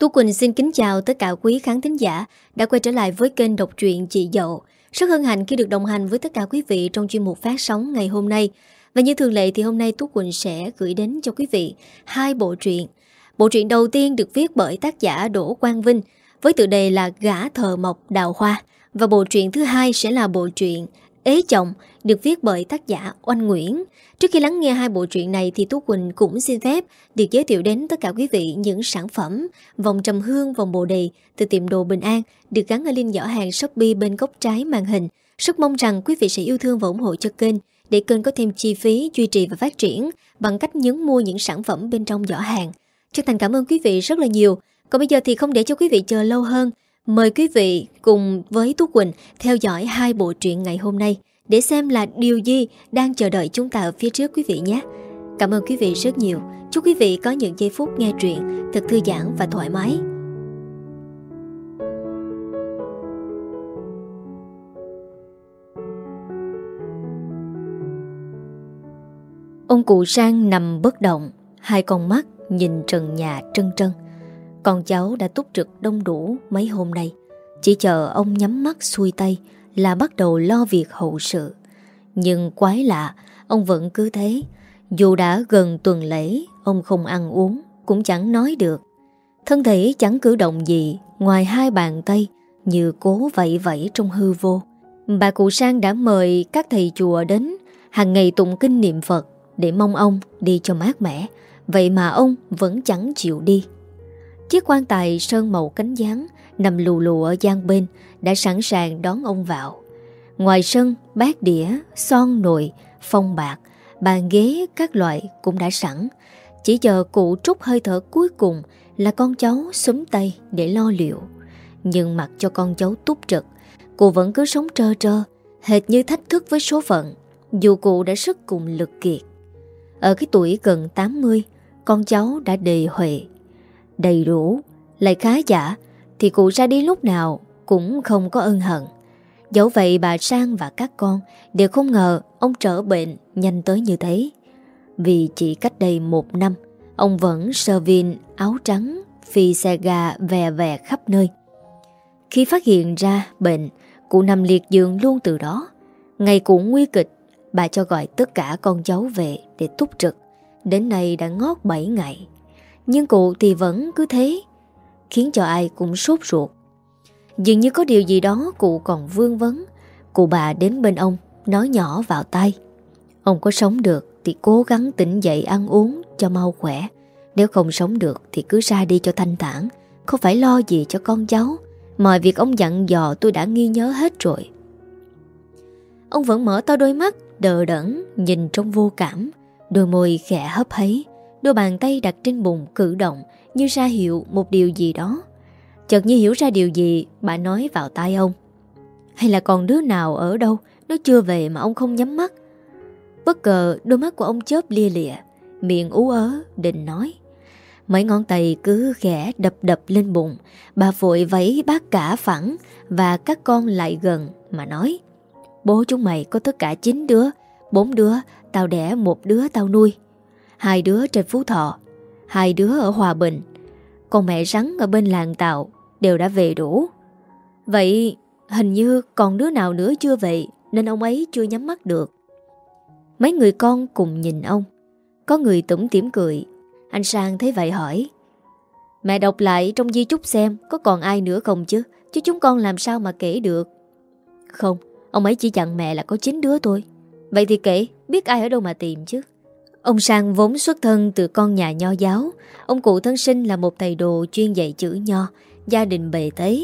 Tú Quỳnh xin kính chào tất cả quý khán thính giả đã quay trở lại với kênh đọc truyện Chị Dậu. Rất hân hạnh khi được đồng hành với tất cả quý vị trong chuyên mục phát sóng ngày hôm nay. Và như thường lệ thì hôm nay Tú Quỳnh sẽ gửi đến cho quý vị hai bộ truyện. Bộ truyện đầu tiên được viết bởi tác giả Đỗ Quang Vinh với tựa đề là Gã Thờ Mộc Đào Hoa. Và bộ truyện thứ hai sẽ là bộ truyện Ế Chồng được viết bởi tác giả Oanh Nguyễn. Trước khi lắng nghe hai bộ truyện này thì Tú Quỳnh cũng xin phép được giới thiệu đến tất cả quý vị những sản phẩm vòng trầm hương, vòng bồ đề từ tiệm đồ Bình An được gắn ở link giỏ hàng Shopee bên góc trái màn hình. Rất mong rằng quý vị sẽ yêu thương và ủng hộ cho kênh để kênh có thêm chi phí duy trì và phát triển bằng cách nhấn mua những sản phẩm bên trong giỏ hàng. Chân thành cảm ơn quý vị rất là nhiều. Còn bây giờ thì không để cho quý vị chờ lâu hơn, mời quý vị cùng với Tú Quỳnh theo dõi hai bộ truyện ngày hôm nay để xem là điều gì đang chờ đợi chúng ta ở phía trước quý vị nhé. Cảm ơn quý vị rất nhiều. Chúc quý vị có những giây phút nghe truyện thật thư giãn và thoải mái. Ông cụ sang nằm bất động, hai con mắt nhìn trần nhà trân trân. Con cháu đã túc trực đông đủ mấy hôm nay. Chỉ chờ ông nhắm mắt xuôi tay là bắt đầu lo việc hậu sự. Nhưng quái lạ, ông vẫn cứ thế. Dù đã gần tuần lễ, ông không ăn uống, cũng chẳng nói được. Thân thể chẳng cử động gì ngoài hai bàn tay như cố vẫy vẫy trong hư vô. Bà cụ Sang đã mời các thầy chùa đến hàng ngày tụng kinh niệm Phật để mong ông đi cho mát mẻ. Vậy mà ông vẫn chẳng chịu đi. Chiếc quan tài sơn màu cánh gián nằm lù lù ở gian bên đã sẵn sàng đón ông vào. Ngoài sân, bát đĩa, son nồi, phong bạc, bàn ghế các loại cũng đã sẵn. Chỉ chờ cụ trút hơi thở cuối cùng là con cháu súng tay để lo liệu. Nhưng mặc cho con cháu túc trực, cụ vẫn cứ sống trơ trơ, hệt như thách thức với số phận, dù cụ đã sức cùng lực kiệt. Ở cái tuổi gần 80, con cháu đã đề huệ, đầy đủ, lại khá giả, thì cụ ra đi lúc nào cũng không có ân hận. Dẫu vậy bà Sang và các con đều không ngờ ông trở bệnh nhanh tới như thế. Vì chỉ cách đây một năm, ông vẫn sơ vin áo trắng, phi xe gà vè vè khắp nơi. Khi phát hiện ra bệnh, cụ nằm liệt giường luôn từ đó. Ngày cụ nguy kịch, bà cho gọi tất cả con cháu về để túc trực. Đến nay đã ngót 7 ngày. Nhưng cụ thì vẫn cứ thế, khiến cho ai cũng sốt ruột. Dường như có điều gì đó cụ còn vương vấn. Cụ bà đến bên ông, Nói nhỏ vào tay Ông có sống được thì cố gắng tỉnh dậy ăn uống cho mau khỏe. Nếu không sống được thì cứ ra đi cho thanh thản. Không phải lo gì cho con cháu. Mọi việc ông dặn dò tôi đã nghi nhớ hết rồi. Ông vẫn mở to đôi mắt, Đờ đẫn, Nhìn trong vô cảm. Đôi môi khẽ hấp hấy, Đôi bàn tay đặt trên bụng cử động như ra hiệu một điều gì đó. Chợt như hiểu ra điều gì, Bà nói vào tai ông. Hay là còn đứa nào ở đâu, Nó chưa về mà ông không nhắm mắt? Bất ngờ đôi mắt của ông chớp lia lịa, Miệng ú ớ, định nói. Mấy ngón tay cứ ghẻ đập đập lên bụng, Bà vội vẫy bác cả phẳng Và các con lại gần Mà nói, Bố chúng mày có tất cả 9 đứa, Bốn đứa, tao đẻ một đứa tao nuôi. Hai đứa trên Phú Thọ Hai đứa ở Hòa Bình Còn mẹ rắn ở bên làng Tạo đều đã về đủ. Vậy hình như còn đứa nào nữa chưa về nên ông ấy chưa nhắm mắt được. Mấy người con cùng nhìn ông. Có người tủm tỉm cười. Anh Sang thấy vậy hỏi. Mẹ đọc lại trong di chúc xem có còn ai nữa không chứ? Chứ chúng con làm sao mà kể được? Không, ông ấy chỉ dặn mẹ là có 9 đứa thôi. Vậy thì kể, biết ai ở đâu mà tìm chứ? Ông Sang vốn xuất thân từ con nhà nho giáo. Ông cụ thân sinh là một thầy đồ chuyên dạy chữ nho gia đình bề tế.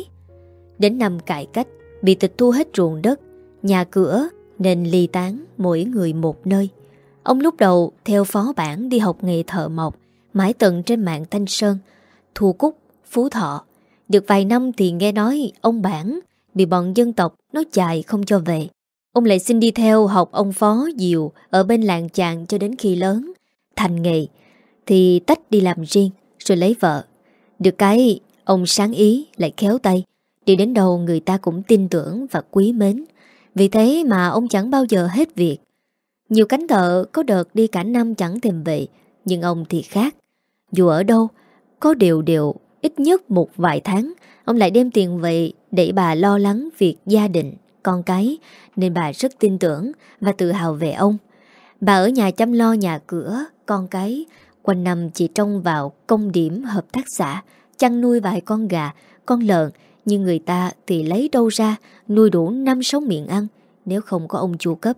Đến năm cải cách, bị tịch thu hết ruộng đất, nhà cửa nên ly tán mỗi người một nơi. Ông lúc đầu theo phó bản đi học nghề thợ mộc, mãi tận trên mạng Thanh Sơn, Thu Cúc, Phú Thọ. Được vài năm thì nghe nói ông bản bị bọn dân tộc nó chạy không cho về. Ông lại xin đi theo học ông phó Diều ở bên làng chàng cho đến khi lớn. Thành nghề. Thì tách đi làm riêng rồi lấy vợ. Được cái Ông sáng ý lại khéo tay. Đi đến đâu người ta cũng tin tưởng và quý mến. Vì thế mà ông chẳng bao giờ hết việc. Nhiều cánh thợ có đợt đi cả năm chẳng tìm về Nhưng ông thì khác. Dù ở đâu Có đều đều ít nhất một vài tháng, ông lại đem tiền về để bà lo lắng việc gia đình, con cái, nên bà rất tin tưởng và tự hào về ông. Bà ở nhà chăm lo nhà cửa, con cái, quanh năm chỉ trông vào công điểm hợp tác xã, chăn nuôi vài con gà, con lợn, nhưng người ta thì lấy đâu ra nuôi đủ năm sáu miệng ăn nếu không có ông chu cấp.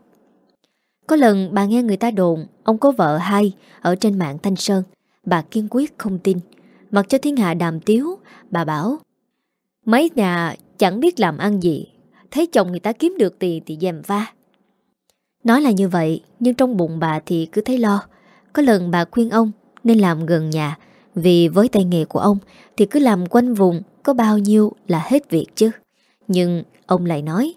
Có lần bà nghe người ta đồn ông có vợ hai ở trên mạng Thanh Sơn. Bà kiên quyết không tin. Mặc cho thiên hạ đàm tiếu, bà bảo Mấy nhà chẳng biết làm ăn gì, thấy chồng người ta kiếm được tiền thì dèm va. Nói là như vậy, nhưng trong bụng bà thì cứ thấy lo. Có lần bà khuyên ông nên làm gần nhà, vì với tay nghề của ông thì cứ làm quanh vùng có bao nhiêu là hết việc chứ. Nhưng ông lại nói,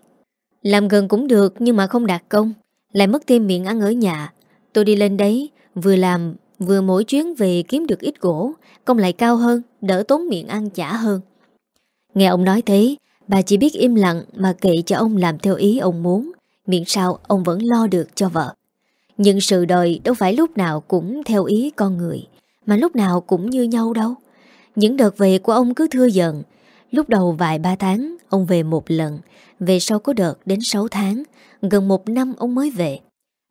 làm gần cũng được nhưng mà không đạt công, lại mất thêm miệng ăn ở nhà. Tôi đi lên đấy, vừa làm vừa mỗi chuyến về kiếm được ít gỗ, công lại cao hơn, đỡ tốn miệng ăn chả hơn. Nghe ông nói thế, bà chỉ biết im lặng mà kệ cho ông làm theo ý ông muốn, miễn sao ông vẫn lo được cho vợ. Nhưng sự đời đâu phải lúc nào cũng theo ý con người, mà lúc nào cũng như nhau đâu. Những đợt về của ông cứ thưa dần, lúc đầu vài ba tháng ông về một lần, về sau có đợt đến 6 tháng, gần một năm ông mới về.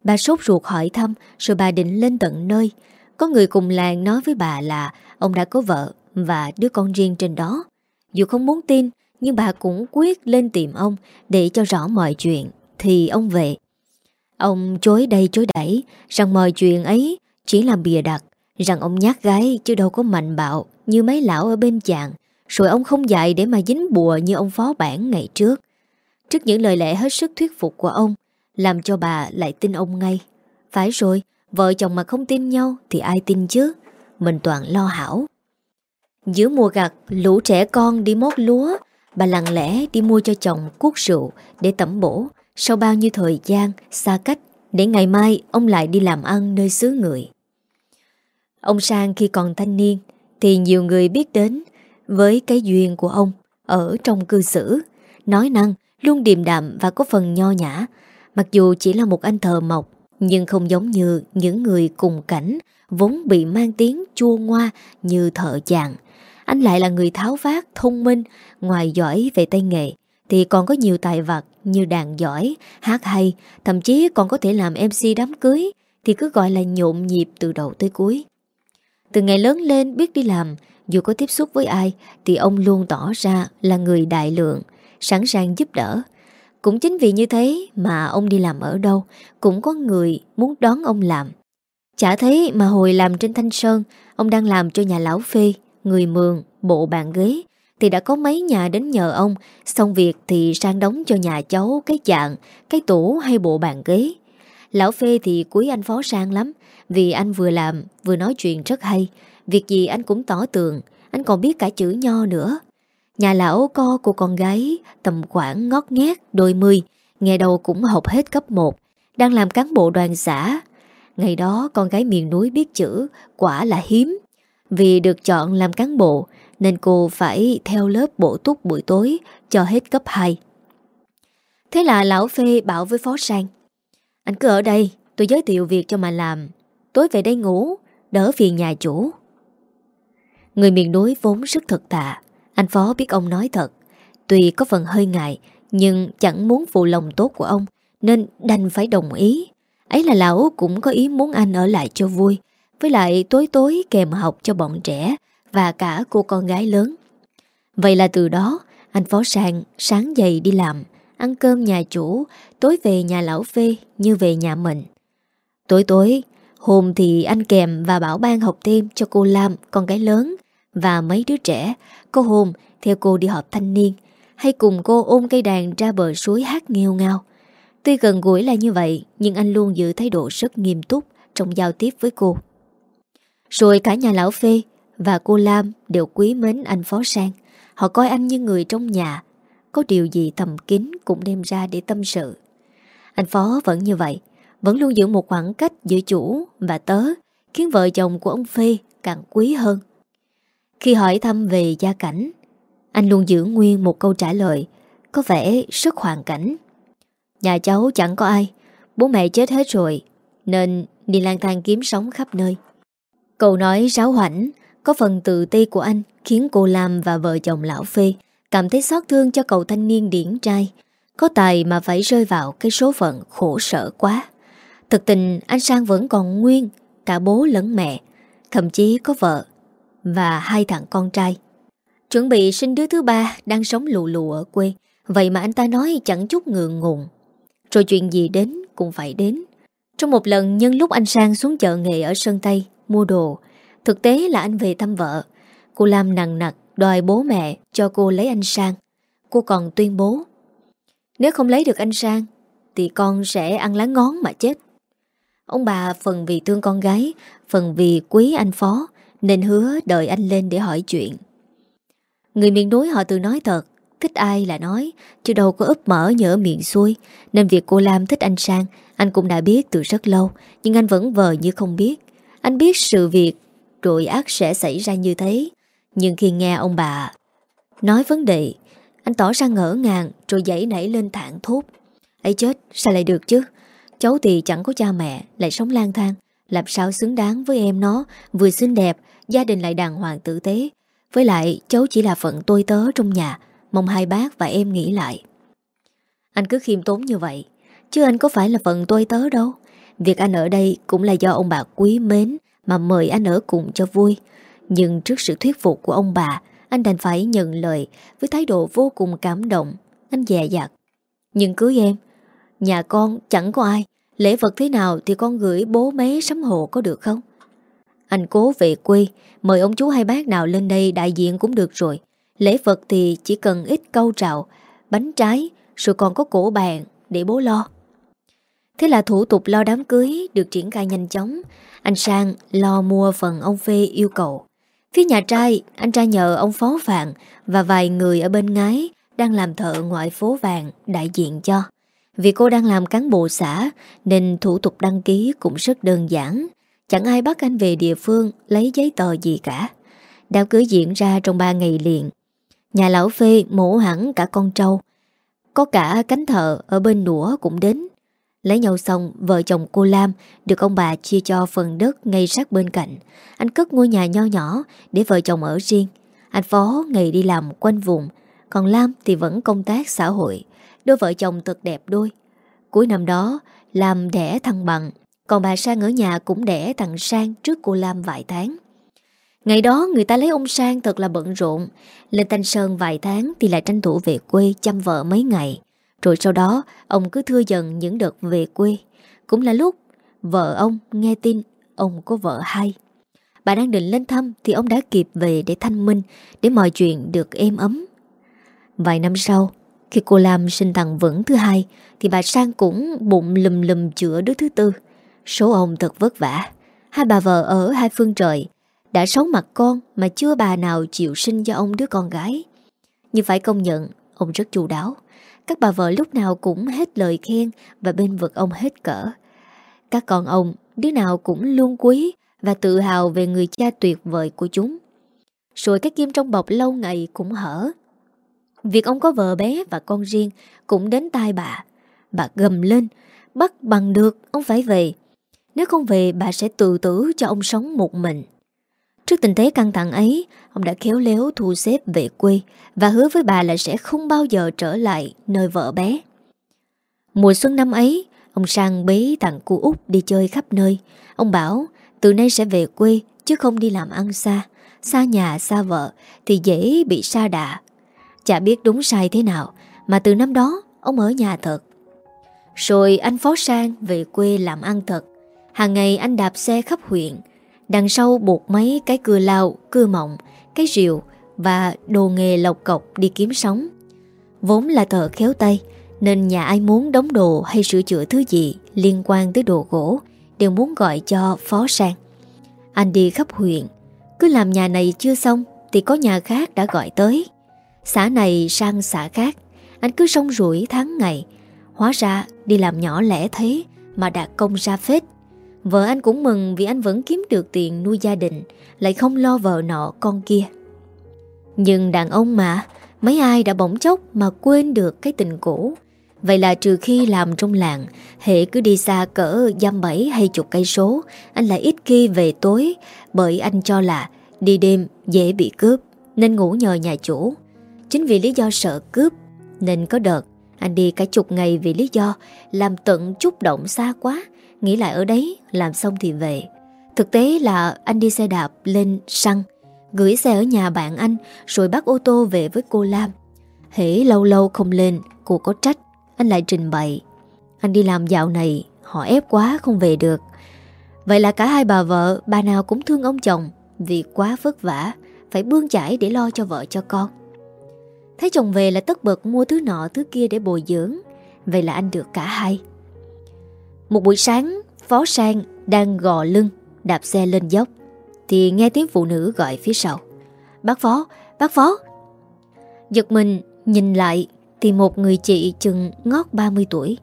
Bà sốt ruột hỏi thăm rồi bà định lên tận nơi. Có người cùng làng nói với bà là ông đã có vợ và đứa con riêng trên đó. Dù không muốn tin, nhưng bà cũng quyết lên tìm ông để cho rõ mọi chuyện, thì ông về. Ông chối đây chối đẩy rằng mọi chuyện ấy chỉ là bìa đặt, rằng ông nhát gái chứ đâu có mạnh bạo như mấy lão ở bên chàng, rồi ông không dạy để mà dính bùa như ông phó bản ngày trước. Trước những lời lẽ hết sức thuyết phục của ông, làm cho bà lại tin ông ngay. Phải rồi, vợ chồng mà không tin nhau thì ai tin chứ? Mình toàn lo hảo. Giữa mùa gặt, lũ trẻ con đi mốt lúa, bà lặng lẽ đi mua cho chồng cuốc rượu để tẩm bổ sau bao nhiêu thời gian xa cách để ngày mai ông lại đi làm ăn nơi xứ người. Ông Sang khi còn thanh niên thì nhiều người biết đến với cái duyên của ông ở trong cư xử, nói năng, luôn điềm đạm và có phần nho nhã. Mặc dù chỉ là một anh thờ mộc, nhưng không giống như những người cùng cảnh vốn bị mang tiếng chua ngoa như thợ chàng. Anh lại là người tháo vát, thông minh, ngoài giỏi về tay nghề, thì còn có nhiều tài vật như đàn giỏi, hát hay, thậm chí còn có thể làm MC đám cưới, thì cứ gọi là nhộn nhịp từ đầu tới cuối. Từ ngày lớn lên biết đi làm, dù có tiếp xúc với ai thì ông luôn tỏ ra là người đại lượng, sẵn sàng giúp đỡ. Cũng chính vì như thế mà ông đi làm ở đâu cũng có người muốn đón ông làm. Chả thấy mà hồi làm trên Thanh Sơn, ông đang làm cho nhà lão phê, người mường, bộ bàn ghế, thì đã có mấy nhà đến nhờ ông, xong việc thì sang đóng cho nhà cháu cái dạng, cái tủ hay bộ bàn ghế. Lão phê thì quý anh phó sang lắm, vì anh vừa làm vừa nói chuyện rất hay, việc gì anh cũng tỏ tường, anh còn biết cả chữ nho nữa. Nhà lão co của con gái tầm khoảng ngót nghét đôi mươi, ngày đầu cũng học hết cấp 1, đang làm cán bộ đoàn xã. Ngày đó con gái miền núi biết chữ quả là hiếm. Vì được chọn làm cán bộ nên cô phải theo lớp bổ túc buổi tối cho hết cấp 2. Thế là lão phê bảo với phó sang Anh cứ ở đây, tôi giới thiệu việc cho mà làm. Tối về đây ngủ, đỡ phiền nhà chủ. Người miền núi vốn rất thật tạ Anh Phó biết ông nói thật Tuy có phần hơi ngại Nhưng chẳng muốn phụ lòng tốt của ông Nên đành phải đồng ý Ấy là lão cũng có ý muốn anh ở lại cho vui với lại tối tối kèm học cho bọn trẻ Và cả cô con gái lớn Vậy là từ đó Anh Phó Sàng sáng dậy đi làm Ăn cơm nhà chủ Tối về nhà lão phê như về nhà mình Tối tối Hôm thì anh kèm và bảo ban học thêm cho cô Lam, con gái lớn và mấy đứa trẻ. cô hôm theo cô đi họp thanh niên hay cùng cô ôm cây đàn ra bờ suối hát nghêu ngao. Tuy gần gũi là như vậy nhưng anh luôn giữ thái độ rất nghiêm túc trong giao tiếp với cô. Rồi cả nhà lão Phê và cô Lam đều quý mến anh Phó Sang. Họ coi anh như người trong nhà. Có điều gì thầm kín cũng đem ra để tâm sự. Anh Phó vẫn như vậy vẫn luôn giữ một khoảng cách giữa chủ và tớ, khiến vợ chồng của ông Phê càng quý hơn. Khi hỏi thăm về gia cảnh, anh luôn giữ nguyên một câu trả lời, có vẻ rất hoàn cảnh. Nhà cháu chẳng có ai, bố mẹ chết hết rồi, nên đi lang thang kiếm sống khắp nơi. Câu nói ráo hoảnh, Có phần tự ti của anh khiến cô Lam và vợ chồng lão Phê cảm thấy xót thương cho cậu thanh niên điển trai. Có tài mà phải rơi vào cái số phận khổ sở quá. Thực tình anh Sang vẫn còn nguyên, cả bố lẫn mẹ, thậm chí có vợ và hai thằng con trai. Chuẩn bị sinh đứa thứ ba đang sống lù lù ở quê, vậy mà anh ta nói chẳng chút ngượng ngùng. Rồi chuyện gì đến cũng phải đến. Trong một lần nhân lúc anh Sang xuống chợ nghề ở Sơn Tây mua đồ, thực tế là anh về thăm vợ. Cô Lam nặng nặc đòi bố mẹ cho cô lấy anh Sang. Cô còn tuyên bố Nếu không lấy được anh Sang Thì con sẽ ăn lá ngón mà chết. Ông bà phần vì thương con gái Phần vì quý anh Phó Nên hứa đợi anh lên để hỏi chuyện. Người miền núi họ tự nói thật Thích ai là nói Chứ đâu có úp mở nhỡ miệng xuôi. Nên việc cô Lam thích anh Sang Anh cũng đã biết từ rất lâu Nhưng anh vẫn vờ như không biết. Anh biết sự việc, Rồi ác sẽ xảy ra như thế. Nhưng khi nghe ông bà Nói vấn đề, Anh tỏ ra ngỡ ngàng, Rồi dãy nảy lên thẳng thốt. Ấy chết, sao lại được chứ? Cháu thì chẳng có cha mẹ, Lại sống lang thang. Làm sao xứng đáng với em nó, Vừa xinh đẹp, Gia đình lại đàng hoàng tử tế. Với lại, cháu chỉ là phận tôi tớ trong nhà, Mong hai bác và em nghĩ lại. Anh cứ khiêm tốn như vậy, Chứ anh có phải là phận tôi tớ đâu. Việc anh ở đây cũng là do ông bà quý mến Mà mời anh ở cùng cho vui. Nhưng trước sự thuyết phục của ông bà, Anh đành phải nhận lời Với thái độ vô cùng cảm động. Anh dè dặt. Nhưng cưới em, Nhà con chẳng có ai. Lễ vật thế nào thì con gửi bố mé sắm hộ có được không? Anh cố về quê, Mời ông chú hay bác nào lên đây đại diện cũng được rồi. Lễ vật thì chỉ cần ít câu trạo, Bánh trái, Rồi còn có cổ bàn để bố lo. Thế là thủ tục lo đám cưới Được triển khai nhanh chóng. Anh Sang lo mua phần ông Phê yêu cầu. Phía nhà trai, Anh trai nhờ ông Phó Phạn Và vài người ở bên ngái Đang làm thợ ngoại phố vàng đại diện cho. Vì cô đang làm cán bộ xã, Nên thủ tục đăng ký cũng rất đơn giản. Chẳng ai bắt anh về địa phương Lấy giấy tờ gì cả. Đám cưới diễn ra trong 3 ngày liền. Nhà lão phê mổ hẳn cả con trâu. Có cả cánh thợ ở bên đũa cũng đến. Lấy nhau xong, Vợ chồng cô Lam Được ông bà chia cho phần đất ngay sát bên cạnh. Anh cất ngôi nhà nho nhỏ Để vợ chồng ở riêng. Anh Phó ngày đi làm quanh vùng, Còn Lam thì vẫn công tác xã hội, Đôi vợ chồng thật đẹp đôi. Cuối năm đó, Lam đẻ thằng Bằng, Còn bà Sang ở nhà cũng đẻ thằng Sang Trước cô Lam vài tháng. Ngày đó người ta lấy ông Sang thật là bận rộn, Lên Thanh Sơn vài tháng Thì lại tranh thủ về quê chăm vợ mấy ngày. Rồi sau đó Ông cứ thưa dần những đợt về quê. Cũng là lúc vợ ông nghe tin Ông có vợ hai. Bà đang định lên thăm Thì ông đã kịp về để thanh minh Để mọi chuyện được êm ấm. Vài năm sau Khi cô Lam sinh thằng Vững thứ hai Thì bà Sang cũng bụng lùm lùm chữa đứa thứ tư. Số ông thật vất vả. Hai bà vợ ở hai phương trời đã xấu mặt con mà chưa bà nào chịu sinh cho ông đứa con gái. Nhưng phải công nhận, ông rất chu đáo. Các bà vợ lúc nào cũng hết lời khen và bên vực ông hết cỡ. Các con ông, đứa nào cũng luôn quý và tự hào về người cha tuyệt vời của chúng. Rồi cái kim trong bọc lâu ngày cũng hở. Việc ông có vợ bé và con riêng cũng đến tai bà. Bà gầm lên, bắt bằng được, ông phải về. Nếu không về bà sẽ tự tử cho ông sống một mình. Trước tình thế căng thẳng ấy, ông đã khéo léo thu xếp về quê và hứa với bà là sẽ không bao giờ trở lại nơi vợ bé. Mùa xuân năm ấy, ông Sang bế tặng cô út đi chơi khắp nơi. Ông bảo từ nay sẽ về quê chứ không đi làm ăn xa. Xa nhà, xa vợ thì dễ bị xa đà. Chả biết đúng sai thế nào mà từ năm đó ông ở nhà thật. Rồi anh Phó Sang về quê làm ăn thật. Hàng ngày anh đạp xe khắp huyện Đằng sau buộc mấy cái cưa lao, cưa mộng, cái rượu và đồ nghề lọc cọc đi kiếm sống. Vốn là thợ khéo tay, nên nhà ai muốn đóng đồ hay sửa chữa thứ gì liên quan tới đồ gỗ đều muốn gọi cho phó sang. Anh đi khắp huyện, cứ làm nhà này chưa xong thì có nhà khác đã gọi tới. Xã này sang xã khác, anh cứ sông rủi tháng ngày. Hóa ra đi làm nhỏ lẻ thế mà đạt công ra phết. Vợ anh cũng mừng vì anh vẫn kiếm được tiền nuôi gia đình, Lại không lo vợ nọ, con kia. Nhưng đàn ông mà, Mấy ai đã bỗng chốc mà quên được cái tình cũ. Vậy là trừ khi làm trong làng Hệ cứ đi xa cỡ dăm bảy hay chục cây số, Anh lại ít khi về tối, Bởi anh cho là Đi đêm dễ bị cướp, Nên ngủ nhờ nhà chủ. Chính vì lý do sợ cướp, Nên có đợt, anh đi cả chục ngày vì lý do Làm tận chút động xa quá Nghĩ lại ở đấy, làm xong thì về. Thực tế là anh đi xe đạp lên săn Gửi xe ở nhà bạn anh, Rồi bắt ô tô về với cô Lam. Hễ lâu lâu không lên, Cô có trách, Anh lại trình bày. Anh đi làm dạo này, Họ ép quá không về được. Vậy là cả hai bà vợ, Bà nào cũng thương ông chồng, Vì quá vất vả, Phải bươn chải để lo cho vợ cho con. Thấy chồng về là tất bật mua thứ nọ thứ kia để bồi dưỡng. Vậy là anh được cả hai. Một buổi sáng Phó Sang đang gò lưng Đạp xe lên dốc. Thì nghe tiếng phụ nữ gọi phía sau. Bác Phó, bác Phó. Giật mình nhìn lại Thì một người chị chừng ngót 30 tuổi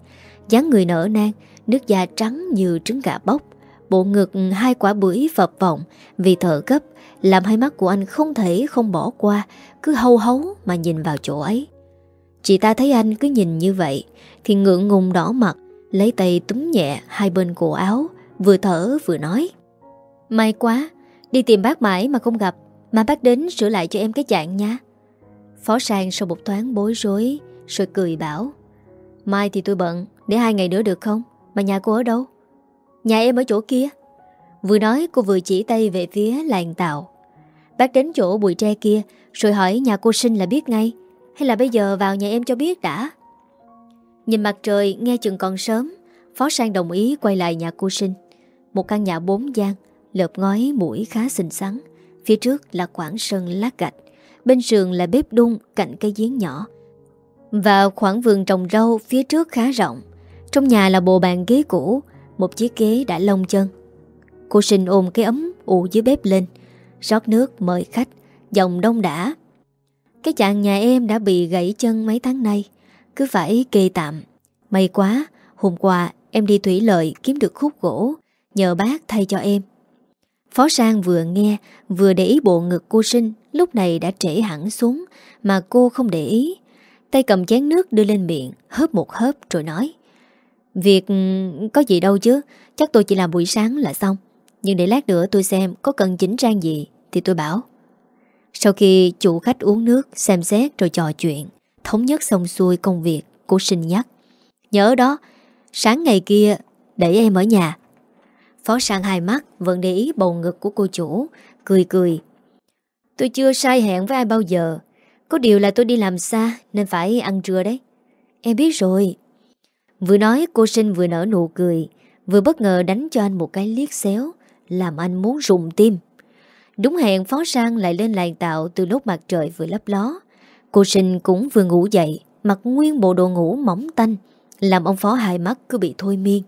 dáng người nở nang Nước da trắng như trứng gà bóc Bộ ngực hai quả bưởi phập vọng Vì thở gấp Làm hai mắt của anh không thể không bỏ qua Cứ hâu hấu mà nhìn vào chỗ ấy. Chị ta thấy anh cứ nhìn như vậy Thì ngượng ngùng đỏ mặt Lấy tay túm nhẹ hai bên cổ áo, Vừa thở vừa nói. May quá, Đi tìm bác mãi mà không gặp, Mà bác đến sửa lại cho em cái dạng nha. Phó sang sau một thoáng bối rối, Rồi cười bảo, Mai thì tôi bận, Để hai ngày nữa được không? Mà nhà cô ở đâu? Nhà em ở chỗ kia. Vừa nói, cô vừa chỉ tay về phía làng tàu Bác đến chỗ bụi tre kia, Rồi hỏi nhà cô sinh là biết ngay, Hay là bây giờ vào nhà em cho biết đã? Nhìn mặt trời, nghe chừng còn sớm. Phó Sang đồng ý quay lại nhà cô sinh. Một căn nhà bốn gian, Lợp ngói mũi khá xinh xắn. Phía trước là khoảng sân lát gạch. Bên sườn là bếp đun, cạnh cây giếng nhỏ. Và khoảng vườn trồng rau phía trước khá rộng. Trong nhà là bộ bàn ghế cũ, Một chiếc ghế đã lông chân. Cô sinh ôm cái ấm ụ dưới bếp lên. Rót nước mời khách Dòng đông đã. Cái chàng nhà em đã bị gãy chân mấy tháng nay. Cứ phải kê tạm. May quá, Hôm qua em đi thủy lợi kiếm được khúc gỗ. Nhờ bác thay cho em. Phó Sang vừa nghe, Vừa để ý bộ ngực cô sinh. Lúc này đã trễ hẳn xuống, Mà cô không để ý. Tay cầm chén nước đưa lên miệng, Hớp một hớp rồi nói. Việc ừ, có gì đâu chứ. Chắc tôi chỉ làm buổi sáng là xong. Nhưng để lát nữa tôi xem có cần chỉnh trang gì, Thì tôi bảo. Sau khi chủ khách uống nước, Xem xét rồi trò chuyện. Thống nhất xong xuôi công việc Cô sinh nhắc. Nhớ đó, Sáng ngày kia, để em ở nhà. Phó sang hai mắt Vẫn để ý bầu ngực của cô chủ, Cười cười. Tôi chưa sai hẹn với ai bao giờ. Có điều là tôi đi làm xa Nên phải ăn trưa đấy. Em biết rồi. Vừa nói, cô sinh vừa nở nụ cười, Vừa bất ngờ đánh cho anh một cái liếc xéo, Làm anh muốn rụng tim. Đúng hẹn, Phó Sang lại lên làng tạo Từ lúc mặt trời vừa lấp ló. Cô sinh cũng vừa ngủ dậy, Mặc nguyên bộ đồ ngủ mỏng tanh, Làm ông Phó hai mắt cứ bị thôi miên.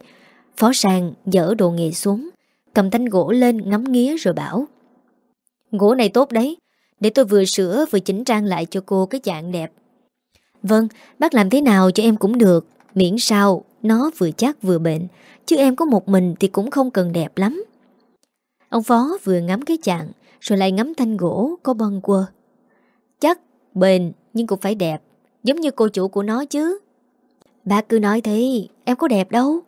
Phó sàng dỡ đồ nghề xuống, Cầm thanh gỗ lên ngắm nghía rồi bảo, Gỗ này tốt đấy, Để tôi vừa sửa vừa chỉnh trang lại cho cô cái dạng đẹp. Vâng Bác làm thế nào cho em cũng được, Miễn sao nó vừa chắc vừa bệnh Chứ em có một mình thì cũng không cần đẹp lắm. Ông Phó vừa ngắm cái chạng, Rồi lại ngắm thanh gỗ có bân quơ bền, Nhưng cũng phải đẹp. Giống như cô chủ của nó chứ. Bác cứ nói thế, Em có đẹp đâu.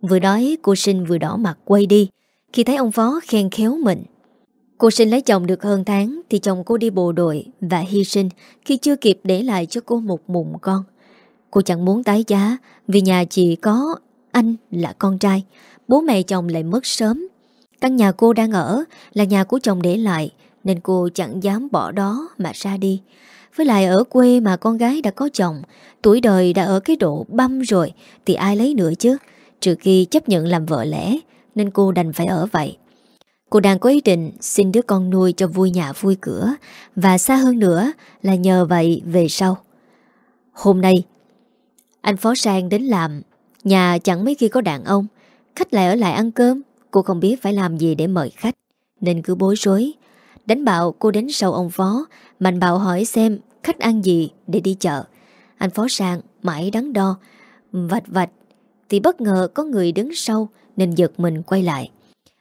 Vừa nói, cô sinh vừa đỏ mặt quay đi, Khi thấy ông Phó khen khéo mình. Cô sinh lấy chồng được hơn tháng Thì chồng cô đi bộ đội Và hy sinh khi chưa kịp để lại cho cô một mụn con. Cô chẳng muốn tái giá Vì nhà chỉ có anh là con trai. Bố mẹ chồng lại mất sớm. Căn nhà cô đang ở Là nhà của chồng để lại nên cô chẳng dám bỏ đó mà ra đi. Với lại ở quê mà con gái đã có chồng, Tuổi đời đã ở cái độ băm rồi, Thì ai lấy nữa chứ? Trừ khi chấp nhận làm vợ lẽ, Nên cô đành phải ở vậy. Cô đang có ý định xin đứa con nuôi cho vui nhà vui cửa, Và xa hơn nữa là nhờ vậy về sau. Hôm nay, Anh Phó Sang đến làm, Nhà chẳng mấy khi có đàn ông. Khách lại ở lại ăn cơm, Cô không biết phải làm gì để mời khách, Nên cứ bối rối. Đánh bạo, cô đến sau ông Phó. Mạnh bạo hỏi xem khách ăn gì để đi chợ. Anh Phó Sang mãi đắn đo. Vạch vạch. Thì bất ngờ có người đứng sau, Nên giật mình quay lại.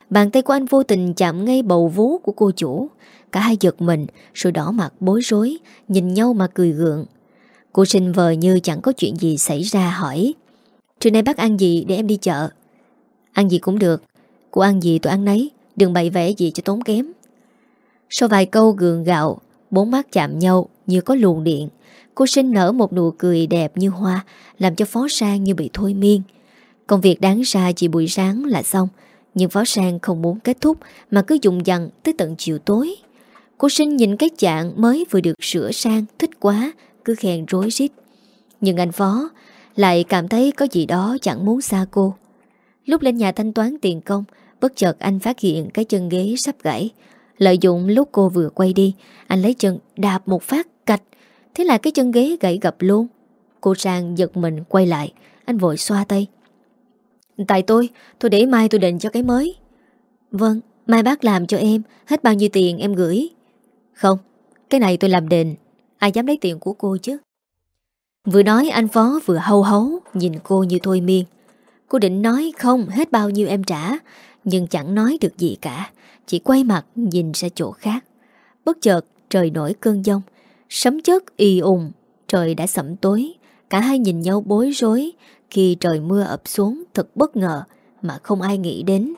Bàn tay của anh vô tình chạm ngay bầu vú của cô chủ. Cả hai giật mình Rồi đỏ mặt bối rối, Nhìn nhau mà cười gượng. Cô sinh vờ như chẳng có chuyện gì xảy ra, hỏi, Trưa nay bác ăn gì để em đi chợ? Ăn gì cũng được. Cô ăn gì tôi ăn nấy. Đừng bày vẽ gì cho tốn kém. Sau vài câu gượng gạo, Bốn mắt chạm nhau như có luồng điện. Cô sinh nở một nụ cười đẹp như hoa, Làm cho Phó Sang như bị thôi miên. Công việc đáng ra chỉ buổi sáng là xong, Nhưng Phó Sang không muốn kết thúc Mà cứ dùng dằn tới tận chiều tối. Cô sinh nhìn cái chạng mới vừa được sửa sang, Thích quá, Cứ khen rối rít. Nhưng anh Phó lại cảm thấy có gì đó chẳng muốn xa cô. Lúc lên nhà thanh toán tiền công, Bất chợt anh phát hiện cái chân ghế sắp gãy. Lợi dụng lúc cô vừa quay đi Anh lấy chân đạp một phát cạch. Thế là cái chân ghế gãy gập luôn. Cô Trang giật mình quay lại Anh vội xoa tay. Tại tôi, tôi để mai tôi định cho cái mới. Vâng, mai bác làm cho em Hết bao nhiêu tiền em gửi. Không, cái này tôi làm đền Ai dám lấy tiền của cô chứ? Vừa nói anh Phó vừa hâu hấu Nhìn cô như thôi miên. Cô định nói không hết bao nhiêu em trả Nhưng chẳng nói được gì cả. Chỉ quay mặt nhìn ra chỗ khác. Bất chợt trời nổi cơn giông. Sấm chớp y ùng. Trời đã sẩm tối. Cả hai nhìn nhau bối rối. Khi trời mưa ập xuống, thật bất ngờ Mà không ai nghĩ đến.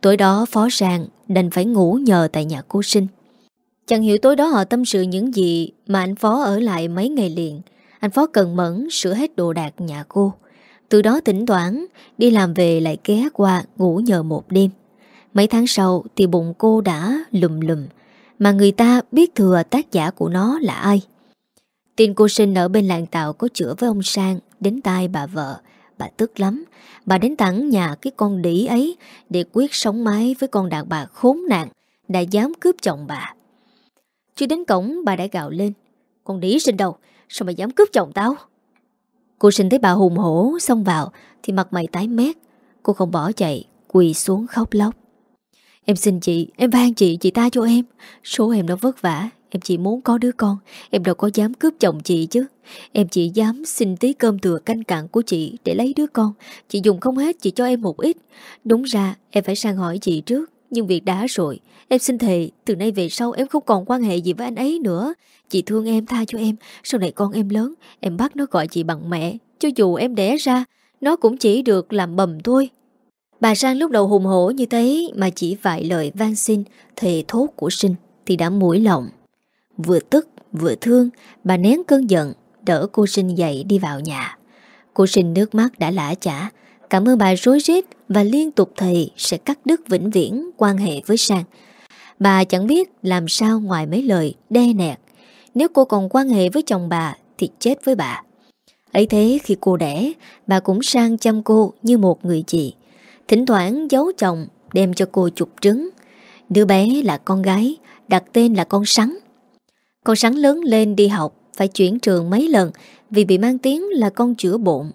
Tối đó phó ràng đành phải ngủ nhờ tại nhà cô sinh. Chẳng hiểu tối đó họ tâm sự những gì Mà anh Phó ở lại mấy ngày liền. Anh Phó cần mẫn sửa hết đồ đạc nhà cô. Từ đó tỉnh toán Đi làm về lại ghé qua ngủ nhờ một đêm. Mấy tháng sau thì bụng cô đã lùm lùm, Mà người ta biết thừa tác giả của nó là ai. Tin cô sinh ở bên làng tạo có chữa với ông Sang, Đến tai bà vợ. Bà tức lắm. Bà đến tặng nhà cái con đỉ ấy Để quyết sống mái với con đàn bà khốn nạn Đã dám cướp chồng bà. Chưa đến cổng, bà đã gạo lên. Con đỉ sinh đâu? Sao mà dám cướp chồng tao? Cô sinh thấy bà hùng hổ xông vào Thì mặt mày tái mét. Cô không bỏ chạy, Quỳ xuống khóc lóc. Em xin chị, em van chị, chị ta cho em. Số em nó vất vả Em chỉ muốn có đứa con. Em đâu có dám cướp chồng chị chứ. Em chỉ dám xin tí cơm thừa canh cạn của chị Để lấy đứa con. Chị dùng không hết chị cho em một ít. Đúng ra em phải sang hỏi chị trước Nhưng việc đã rồi. Em xin thề Từ nay về sau em không còn quan hệ gì với anh ấy nữa. Chị thương em tha cho em. Sau này con em lớn Em bắt nó gọi chị bằng mẹ. Cho dù em đẻ ra Nó cũng chỉ được làm bầm thôi. Bà Sang lúc đầu hùng hổ như thế Mà chỉ vài lời van xin, Thề thốt của sinh Thì đã mũi lòng. Vừa tức, vừa thương, Bà nén cơn giận, Đỡ cô sinh dậy đi vào nhà. Cô sinh nước mắt đã lã chả. Cảm ơn bà rối rít Và liên tục thầy sẽ cắt đứt vĩnh viễn Quan hệ với Sang. Bà chẳng biết làm sao ngoài mấy lời Đe nẹt. Nếu cô còn quan hệ với chồng bà Thì chết với bà. Ấy thế khi cô đẻ, Bà cũng sang chăm cô như một người chị. Thỉnh thoảng giấu chồng, Đem cho cô chụp trứng. Đứa bé là con gái, Đặt tên là con sắn. Con sắn lớn lên đi học, Phải chuyển trường mấy lần Vì bị mang tiếng là con chữa bộn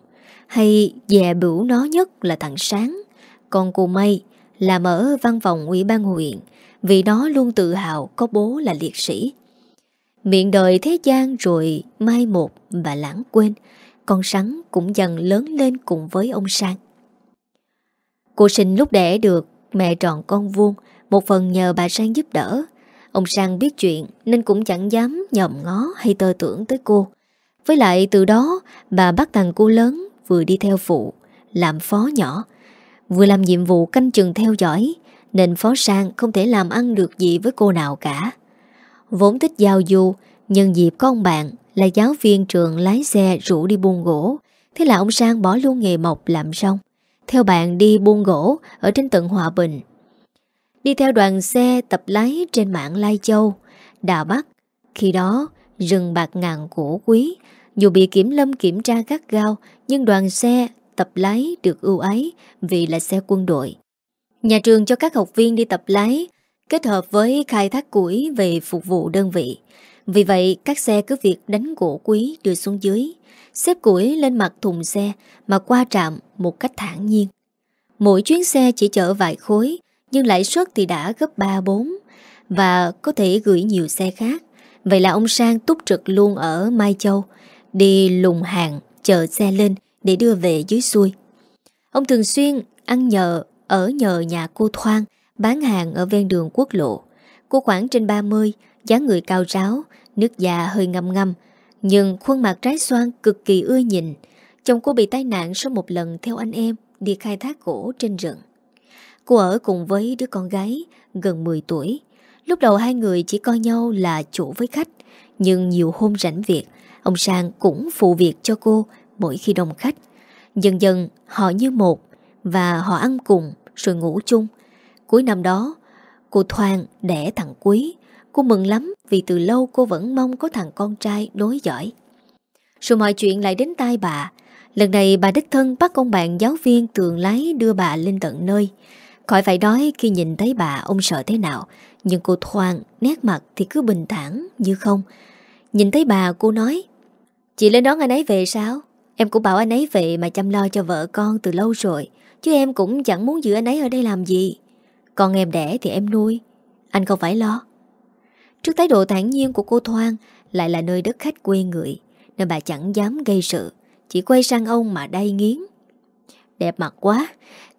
Hay dè bửu nó nhất là thằng Sáng Còn cô Mây Làm ở văn phòng ủy ban huyện, Vì nó luôn tự hào có bố là liệt sĩ. Miệng đời thế gian rồi mai một và lãng quên, Con sắn cũng dần lớn lên cùng với ông Sang. Cô sinh lúc đẻ được Mẹ tròn con vuông Một phần nhờ bà Sang giúp đỡ Ông Sang biết chuyện nên cũng chẳng dám nhòm ngó hay tơ tưởng tới cô. Với lại từ đó bà bắt thằng cô lớn vừa đi theo phụ, làm phó nhỏ, vừa làm nhiệm vụ canh chừng theo dõi nên phó Sang không thể làm ăn được gì với cô nào cả. Vốn thích giao du, nhân dịp có ông bạn là giáo viên trường lái xe rủ đi buôn gỗ, thế là ông Sang bỏ luôn nghề mộc làm rong. Theo bạn đi buôn gỗ ở trên tận Hòa Bình Đi theo đoàn xe tập lái trên mạng Lai Châu, Đà Bắc. Khi đó, rừng bạc ngàn cổ quý, dù bị kiểm lâm kiểm tra gắt gao, nhưng đoàn xe tập lái được ưu ái vì là xe quân đội. Nhà trường cho các học viên đi tập lái, kết hợp với khai thác củi về phục vụ đơn vị. Vì vậy, các xe cứ việc đánh gỗ quý đưa xuống dưới, xếp củi lên mặt thùng xe mà qua trạm một cách thản nhiên. Mỗi chuyến xe chỉ chở vài khối, nhưng lãi suất thì đã gấp 3-4 và có thể gửi nhiều xe khác. Vậy là ông Sang túc trực luôn ở Mai Châu, đi lùng hàng, chờ xe lên để đưa về dưới xuôi. Ông thường xuyên ăn nhờ ở nhờ nhà cô Thoan, bán hàng ở ven đường quốc lộ. Cô khoảng trên 30, dáng người cao ráo, nước da hơi ngâm ngâm, nhưng khuôn mặt trái xoan cực kỳ ưa nhìn. Chồng cô bị tai nạn sau một lần theo anh em đi khai thác gỗ trên rừng. Cô ở cùng với đứa con gái gần 10 tuổi. Lúc đầu hai người chỉ coi nhau là chủ với khách, Nhưng nhiều hôm rảnh việc, Ông Sang cũng phụ việc cho cô Mỗi khi đông khách Dần dần, họ như một Và họ ăn cùng rồi ngủ chung Cuối năm đó, Cô Thoan đẻ thằng Quý Cô mừng lắm vì từ lâu cô vẫn mong có thằng con trai đối giỏi. Rồi mọi chuyện lại đến tai bà. Lần này bà đích thân bắt ông bạn giáo viên tường lái đưa bà lên tận nơi. Khỏi phải đói khi nhìn thấy bà, ông sợ thế nào. Nhưng cô thoang, nét mặt thì cứ bình thản như không. Nhìn thấy bà, cô nói, Chị lên đón anh ấy về sao? Em cũng bảo anh ấy về mà chăm lo cho vợ con từ lâu rồi, Chứ em cũng chẳng muốn giữ anh ấy ở đây làm gì. Con em đẻ thì em nuôi, Anh không phải lo. Trước thái độ thản nhiên của cô Thoan, Lại là nơi đất khách quê người, Nên bà chẳng dám gây sự, Chỉ quay sang ông mà đay nghiến. Đẹp mặt quá,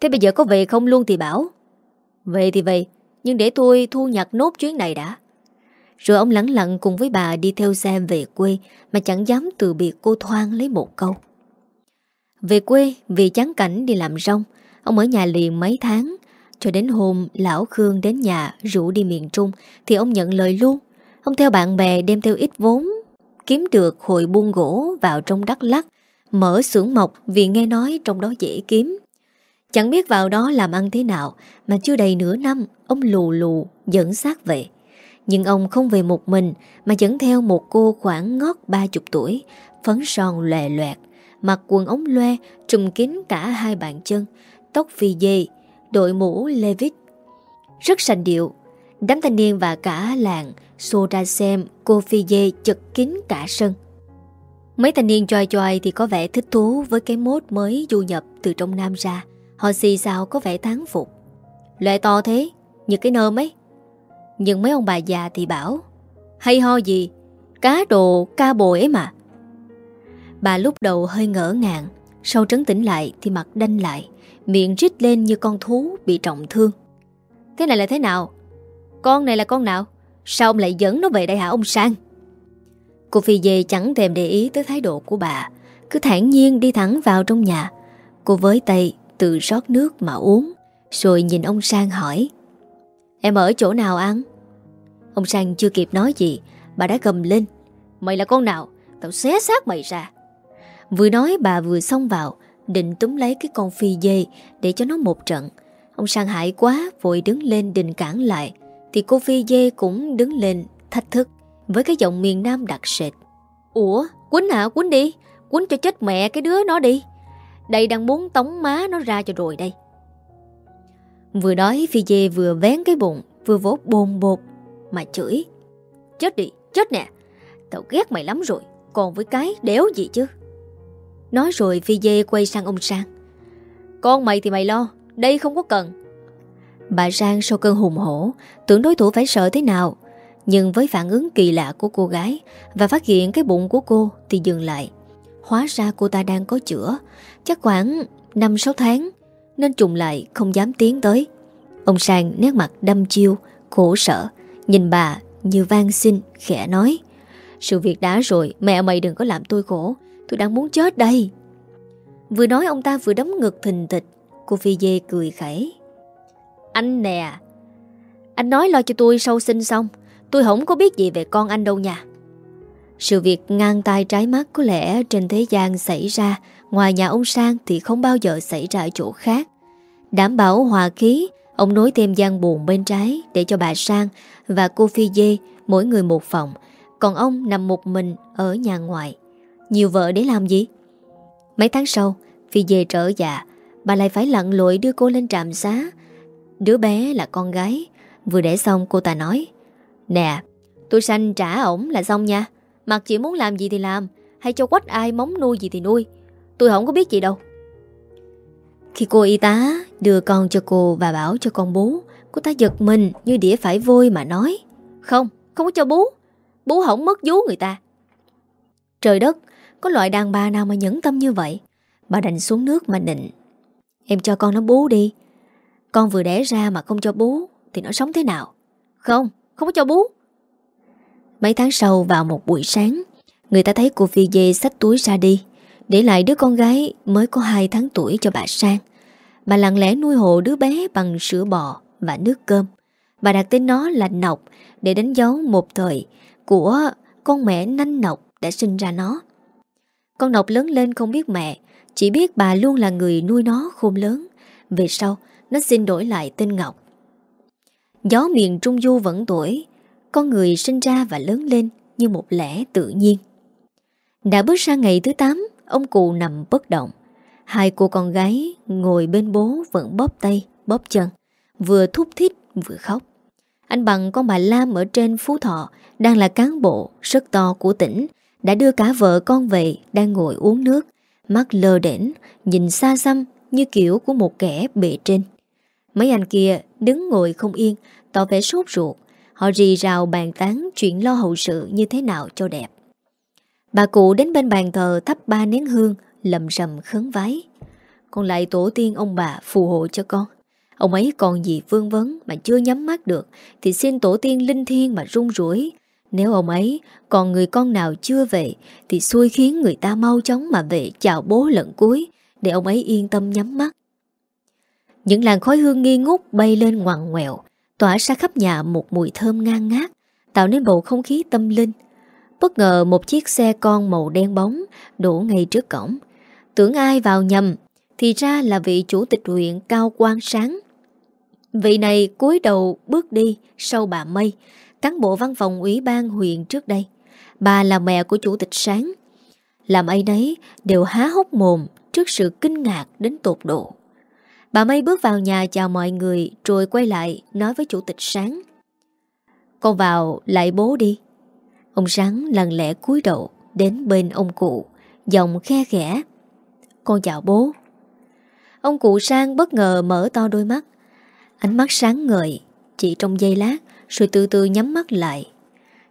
Thế bây giờ có về không luôn thì bảo. Về thì về, Nhưng để tôi thu nhặt nốt chuyến này đã. Rồi ông lắng lặng cùng với bà đi theo xe về quê, Mà chẳng dám từ biệt cô Thoan lấy một câu. Về quê, vì chán cảnh đi làm rong, Ông ở nhà liền mấy tháng cho đến hôm lão Khương đến nhà rủ đi miền Trung Thì ông nhận lời luôn. Ông theo bạn bè đem theo ít vốn, Kiếm được hội buôn gỗ vào trong Đắk Lắc Mở xưởng mộc vì nghe nói trong đó dễ kiếm. Chẳng biết vào đó làm ăn thế nào, Mà chưa đầy nửa năm, Ông lù lù, dẫn xác về. Nhưng ông không về một mình, Mà dẫn theo một cô khoảng ngót ba chục tuổi, Phấn son lòe loẹt, Mặc quần ống loe, Trùm kín cả hai bàn chân, Tóc phi dê Đội mũ Levitt Rất sành điệu Đám thanh niên và cả làng Xô ra xem cô phi dê chật kín cả sân Mấy thanh niên choi choi thì có vẻ thích thú với cái mốt mới du nhập từ trong Nam ra. Họ xì xào có vẻ tán phục. Loại to thế, như cái nơm ấy. Nhưng mấy ông bà già thì bảo, hay ho gì, cá đồ ca bồi ấy mà. Bà lúc đầu hơi ngỡ ngàng, sau trấn tĩnh lại thì mặt đanh lại, miệng rít lên như con thú bị trọng thương. Thế này là thế nào? Con này là con nào? Sao ông lại dẫn nó về đây hả ông Sang? Cô Phi Dê chẳng thèm để ý tới thái độ của bà, Cứ thản nhiên đi thẳng vào trong nhà Cô với tay tự rót nước mà uống, Rồi nhìn ông Sang hỏi, Em ở chỗ nào ăn? Ông Sang chưa kịp nói gì, Bà đã gầm lên, Mày là con nào? Tao xé xác mày ra Vừa nói bà vừa xông vào Định túm lấy cái con phi dê Để cho nó một trận Ông Sang hại quá Vội đứng lên định cản lại Thì cô phi dê cũng đứng lên thách thức với cái giọng miền Nam đặc sệt. Ủa, quýnh hả? Quýnh đi. Quýnh cho chết mẹ cái đứa nó đi. Đây đang muốn tống má nó ra cho rồi đây. Vừa nói Phi Dê vừa vén cái bụng, vừa vỗ bồn bột, mà chửi. Chết đi, chết nè. Tao ghét mày lắm rồi, còn với cái đéo gì chứ. Nói rồi Phi Dê quay sang ông Sang. Con mày thì mày lo, đây không có cần. Bà Sang sau cơn hùng hổ, tưởng đối thủ phải sợ thế nào, nhưng với phản ứng kỳ lạ của cô gái Và phát hiện cái bụng của cô Thì dừng lại Hóa ra cô ta đang có chữa Chắc khoảng 5-6 tháng Nên trùng lại không dám tiến tới Ông Sang nét mặt đâm chiêu Khổ sở Nhìn bà như van xin khẽ nói Sự việc đã rồi Mẹ mày đừng có làm tôi khổ Tôi đang muốn chết đây. Vừa nói ông ta vừa đấm ngực thình thịch. Cô Phi Dê cười khẩy. Anh nè, Anh nói lo cho tôi sau sinh xong. Tôi không có biết gì về con anh đâu nha. Sự việc ngang tay trái mắt có lẽ trên thế gian xảy ra Ngoài nhà ông Sang thì không bao giờ xảy ra ở chỗ khác. Đảm bảo hòa khí, Ông nối thêm gian buồn bên trái Để cho bà Sang và cô Phi Dê Mỗi người một phòng. Còn ông nằm một mình ở nhà ngoài nhiều vợ để làm gì Mấy tháng sau Phi về trở dạ Bà lại phải lặn lội đưa cô lên trạm xá Đứa bé là con gái Vừa để xong cô ta nói Nè, tôi sanh trả ổng là xong nha. Mặc chị muốn làm gì thì làm, hay cho quách ai móng nuôi gì thì nuôi. Tôi không có biết gì đâu. Khi cô y tá đưa con cho cô và bảo cho con bú, cô ta giật mình như đĩa phải vôi mà nói. Không, không có cho bú. Bú không mất vú người ta. Trời đất, có loại đàn bà nào mà nhẫn tâm như vậy? Bà đành xuống nước mà nịnh. Em cho con nó bú đi. Con vừa đẻ ra mà không cho bú thì nó sống thế nào? Không, không có cho bú Mấy tháng sau vào một buổi sáng Người ta thấy cô Phi Dê xách túi ra đi Để lại đứa con gái mới có 2 tháng tuổi cho bà Sang Bà lặng lẽ nuôi hộ đứa bé bằng sữa bò và nước cơm Bà đặt tên nó là Nọc để đánh dấu một thời của con mẹ nanh Nọc đã sinh ra nó. Con ngọc lớn lên không biết mẹ, chỉ biết bà luôn là người nuôi nó khôn lớn. Về sau, nó xin đổi lại tên Ngọc. Gió miền Trung Du vẫn tuổi, con người sinh ra và lớn lên như một lẽ tự nhiên. Đã bước sang ngày thứ 8, ông cụ nằm bất động. Hai cô con gái ngồi bên bố vẫn bóp tay, bóp chân, vừa thúc thích vừa khóc. Anh bằng con bà Lam ở trên Phú Thọ đang là cán bộ rất to của tỉnh, đã đưa cả vợ con về đang ngồi uống nước, mắt lơ đỉnh nhìn xa xăm như kiểu của một kẻ bề trên. Mấy anh kia đứng ngồi không yên, tỏ vẻ sốt ruột, họ rì rào bàn tán chuyện lo hậu sự như thế nào cho đẹp. Bà cụ đến bên bàn thờ thắp ba nén hương, lầm rầm khấn vái. Con lại tổ tiên ông bà phù hộ cho con. Ông ấy còn gì vương vấn mà chưa nhắm mắt được thì xin tổ tiên linh thiêng mà run rủi. Nếu ông ấy còn người con nào chưa về thì xui khiến người ta mau chóng mà về chào bố lận cuối để ông ấy yên tâm nhắm mắt. Những làn khói hương nghi ngút bay lên ngoằn ngoèo, tỏa ra khắp nhà một mùi thơm ngang ngát, tạo nên bầu không khí tâm linh. Bất ngờ một chiếc xe con màu đen bóng đổ ngay trước cổng. Tưởng ai vào nhầm, thì ra là vị chủ tịch huyện Cao Quang Sáng. Vị này cúi đầu bước đi sau bà Mây, cán bộ văn phòng ủy ban huyện trước đây. Bà là mẹ của chủ tịch Sáng. Làm ấy đấy đều há hốc mồm trước sự kinh ngạc đến tột độ. Bà Mây bước vào nhà chào mọi người rồi quay lại nói với chủ tịch Sáng. Con vào lại bố đi. Ông Sáng lần lẽ cúi đầu đến bên ông cụ, giọng khe khẽ. Con chào bố. Ông cụ sang bất ngờ mở to đôi mắt. Ánh mắt sáng ngời, chỉ trong giây lát rồi từ từ nhắm mắt lại.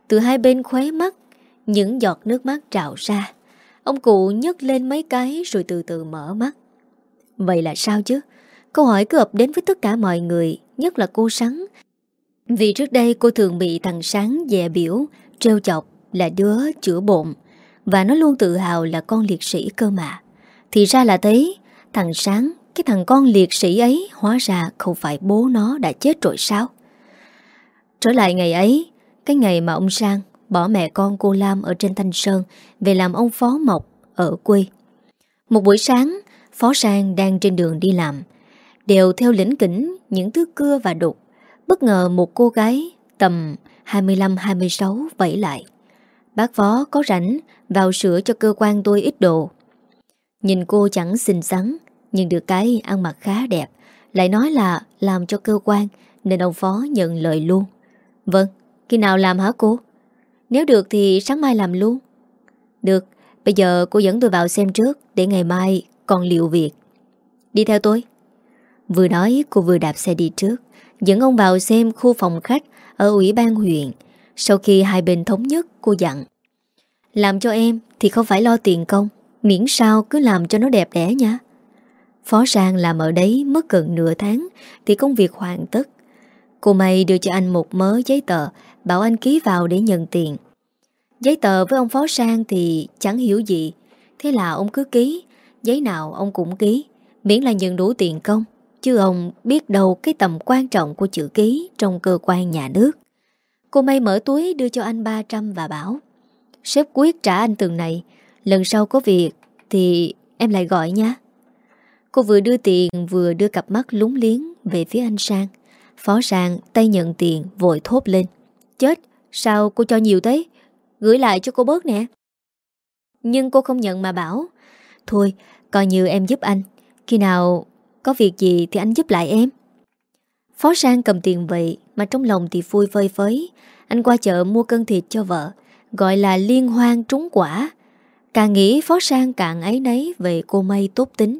Từ hai bên khóe mắt, những giọt nước mắt trào ra. Ông cụ nhấc lên mấy cái rồi từ từ mở mắt. Vậy là sao chứ? Câu hỏi cứ ập đến với tất cả mọi người, nhất là cô Sắn. Vì trước đây cô thường bị thằng Sáng dè biểu, trêu chọc là đứa chữa bộn, và nó luôn tự hào là con liệt sĩ cơ mà. Thì ra là thế thằng Sáng, cái thằng con liệt sĩ ấy hóa ra không phải bố nó đã chết rồi sao? Trở lại ngày ấy, cái ngày mà ông Sang bỏ mẹ con cô Lam ở trên Thanh Sơn về làm ông Phó Mộc ở quê. Một buổi sáng, Phó Sang đang trên đường đi làm, đều theo lĩnh kỉnh những thứ cưa và đục. Bất ngờ một cô gái tầm 25-26 vẫy lại. Bác Phó có rảnh vào sửa cho cơ quan tôi ít đồ. Nhìn cô chẳng xinh xắn, nhưng được cái ăn mặc khá đẹp. Lại nói là làm cho cơ quan nên ông Phó nhận lời luôn. Vâng, khi nào làm hả cô? Nếu được thì sáng mai làm luôn. Được, bây giờ cô dẫn tôi vào xem trước để ngày mai còn liệu việc. Đi theo tôi. Vừa nói cô vừa đạp xe đi trước, dẫn ông vào xem khu phòng khách ở ủy ban huyện. Sau khi hai bên thống nhất, cô dặn. Làm cho em thì không phải lo tiền công, miễn sao cứ làm cho nó đẹp đẽ nha. Phó Sang làm ở đấy mất gần nửa tháng thì công việc hoàn tất. Cô May đưa cho anh một mớ giấy tờ bảo anh ký vào để nhận tiền. Giấy tờ với ông Phó Sang thì chẳng hiểu gì. Thế là ông cứ ký, giấy nào ông cũng ký, miễn là nhận đủ tiền công. Chứ ông biết đâu cái tầm quan trọng của chữ ký trong cơ quan nhà nước. Cô May mở túi đưa cho anh 300 và bảo Sếp quyết trả anh từng này Lần sau có việc thì em lại gọi nha. Cô vừa đưa tiền vừa đưa cặp mắt lúng liếng về phía anh Sang. Phó Sang tay nhận tiền vội thốt lên. Chết, sao cô cho nhiều thế? Gửi lại cho cô bớt nè. Nhưng cô không nhận mà bảo. Thôi, coi như em giúp anh. Khi nào có việc gì thì anh giúp lại em. Phó Sang cầm tiền vậy mà trong lòng thì vui vơi phới. Anh qua chợ mua cân thịt cho vợ, gọi là liên hoan trúng quả. Càng nghĩ Phó Sang càng ấy nấy về cô Mây tốt tính.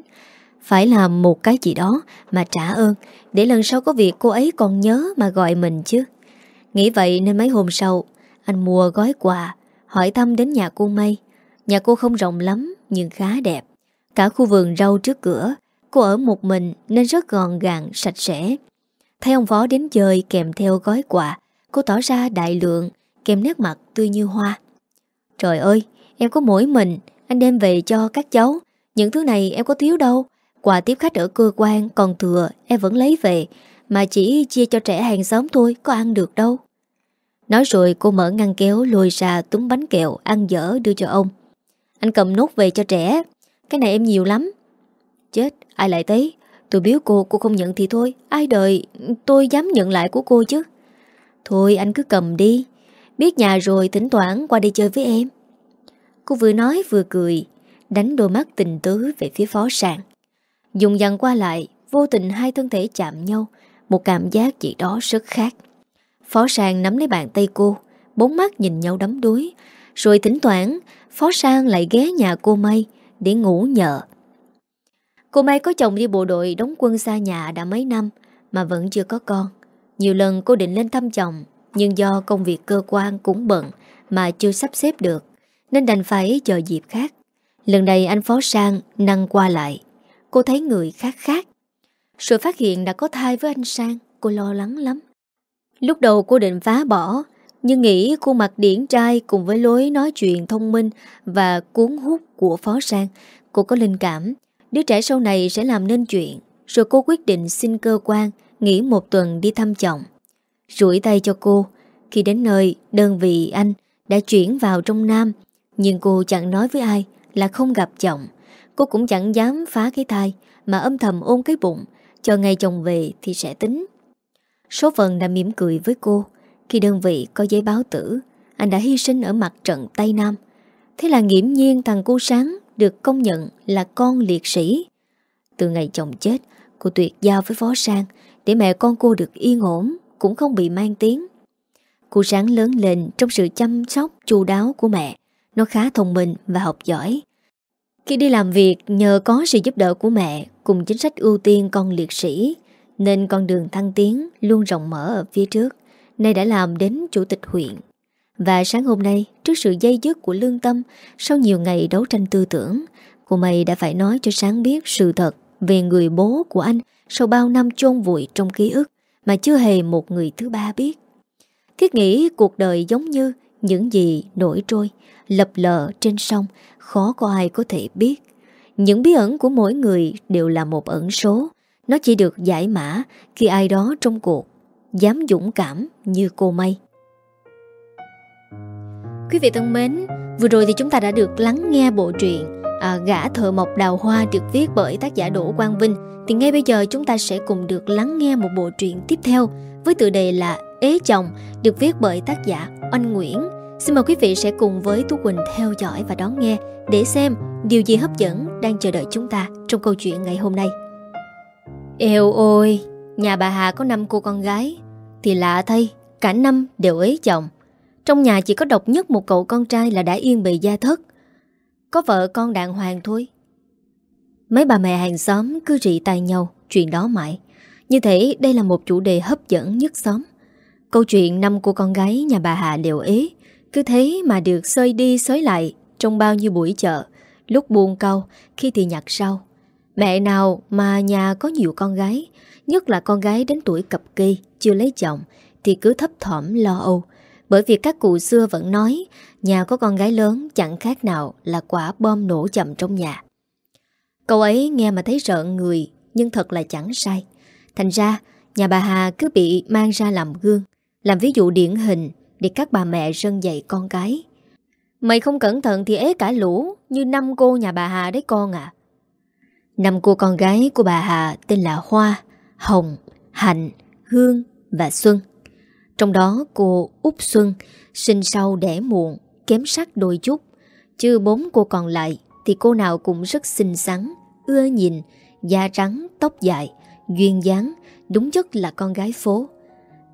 Phải làm một cái gì đó mà trả ơn, để lần sau có việc cô ấy còn nhớ mà gọi mình chứ. Nghĩ vậy nên mấy hôm sau, anh mua gói quà, hỏi thăm đến nhà cô Mây. Nhà cô không rộng lắm, nhưng khá đẹp. Cả khu vườn rau trước cửa, cô ở một mình nên rất gọn gàng, sạch sẽ. Thấy ông phó đến chơi kèm theo gói quà, cô tỏ ra đại lượng, kèm nét mặt tươi như hoa. Trời ơi, em có mỗi mình, anh đem về cho các cháu. Những thứ này em có thiếu đâu. Quà tiếp khách ở cơ quan còn thừa, em vẫn lấy về. Mà chỉ chia cho trẻ hàng xóm thôi, Có ăn được đâu. Nói rồi cô mở ngăn kéo, lôi ra túm bánh kẹo, Ăn dở đưa cho ông. Anh cầm nốt về cho trẻ. Cái này em nhiều lắm. Chết, ai lại thấy? Tôi biếu cô cô không nhận thì thôi. Ai đời, tôi dám nhận lại của cô chứ. Thôi, anh cứ cầm đi. Biết nhà rồi, thỉnh thoảng qua đây chơi với em. Cô vừa nói vừa cười, Đánh đôi mắt tình tứ về phía phó sàng Dùng dằn qua lại, Vô tình hai thân thể chạm nhau. Một cảm giác gì đó rất khác. Phó Sang nắm lấy bàn tay cô, Bốn mắt nhìn nhau đắm đuối. Rồi thỉnh thoảng, Phó Sang lại ghé nhà cô May Để ngủ nhờ. Cô May có chồng đi bộ đội đóng quân xa nhà đã mấy năm, Mà vẫn chưa có con. Nhiều lần cô định lên thăm chồng, Nhưng do công việc cơ quan cũng bận Mà chưa sắp xếp được, Nên đành phải chờ dịp khác. Lần này anh Phó Sang năng qua lại. Cô thấy người khác khác. Rồi phát hiện đã có thai với anh Sang, Cô lo lắng lắm. Lúc đầu cô định phá bỏ, Nhưng nghĩ khuôn mặt điển trai Cùng với lối nói chuyện thông minh Và cuốn hút của Phó Sang, Cô có linh cảm. Đứa trẻ sau này sẽ làm nên chuyện. Rồi cô quyết định xin cơ quan, Nghỉ một tuần đi thăm chồng. Rủi tay cho cô, Khi đến nơi, đơn vị anh Đã chuyển vào trong Nam, Nhưng cô chẳng nói với ai Là không gặp chồng. Cô cũng chẳng dám phá cái thai, Mà âm thầm ôm cái bụng chờ ngày chồng về thì sẽ tính. Số phận đã mỉm cười với cô, Khi đơn vị có giấy báo tử, Anh đã hy sinh ở mặt trận Tây Nam. Thế là nghiễm nhiên thằng cô sáng Được công nhận là con liệt sĩ. Từ ngày chồng chết, Cô tuyệt giao với phó sang Để mẹ con cô được yên ổn, Cũng không bị mang tiếng. Cô sáng lớn lên trong sự chăm sóc, chu đáo của mẹ. Nó khá thông minh và học giỏi. Khi đi làm việc, nhờ có sự giúp đỡ của mẹ Cùng chính sách ưu tiên con liệt sĩ, nên con đường thăng tiến luôn rộng mở ở phía trước, Nay đã làm đến chủ tịch huyện. Và sáng hôm nay, Trước sự dây dứt của lương tâm Sau nhiều ngày đấu tranh tư tưởng, Cô mày đã phải nói cho sáng biết sự thật Về người bố của anh Sau bao năm chôn vùi trong ký ức Mà chưa hề một người thứ ba biết. Thiết nghĩ cuộc đời giống như những gì nổi trôi Lập lờ trên sông Khó có ai có thể biết Những bí ẩn của mỗi người đều là một ẩn số nó chỉ được giải mã khi ai đó trong cuộc dám dũng cảm như cô May. Quý vị thân mến, vừa rồi thì chúng ta đã được lắng nghe bộ truyện à, Gã thợ mộc đào hoa được viết bởi tác giả Đỗ Quang Vinh. Thì ngay bây giờ chúng ta sẽ cùng được lắng nghe một bộ truyện tiếp theo với tựa đề là Ế chồng được viết bởi tác giả anh Nguyễn. Xin mời quý vị sẽ cùng với Tú Quỳnh theo dõi và đón nghe để xem điều gì hấp dẫn đang chờ đợi chúng ta trong câu chuyện ngày hôm nay. Eo ôi, nhà bà Hà có năm cô con gái. Thì lạ thay, cả năm đều ế chồng. Trong nhà chỉ có độc nhất một cậu con trai là đã yên bề gia thất. Có vợ con đàng hoàng thôi. Mấy bà mẹ hàng xóm cứ rị tay nhau chuyện đó mãi. Như thế đây là một chủ đề hấp dẫn nhất xóm. Câu chuyện năm cô con gái nhà bà Hà đều ế Cứ thế mà được xơi đi xới lại Trong bao nhiêu buổi chợ Lúc buồn câu, khi thì nhặt sau Mẹ nào mà nhà có nhiều con gái, nhất là con gái đến tuổi cập kê, chưa lấy chồng, thì cứ thấp thỏm lo âu. Bởi vì các cụ xưa vẫn nói, nhà có con gái lớn chẳng khác nào là quả bom nổ chậm trong nhà. Câu ấy nghe mà thấy sợ người, nhưng thật là chẳng sai. Thành ra, nhà bà Hà cứ bị mang ra làm gương, làm ví dụ điển hình để các bà mẹ rân dạy con cái. Mày không cẩn thận thì ế cả lũ như năm cô nhà bà Hà đấy con à. Năm cô con gái của bà Hà tên là Hoa, Hồng, Hạnh, Hương và Xuân. Trong đó cô Úc Xuân sinh sau đẻ muộn, kém sắc đôi chút. Chứ bốn cô còn lại thì cô nào cũng rất xinh xắn, ưa nhìn, da trắng, tóc dài, duyên dáng, đúng chất là con gái phố.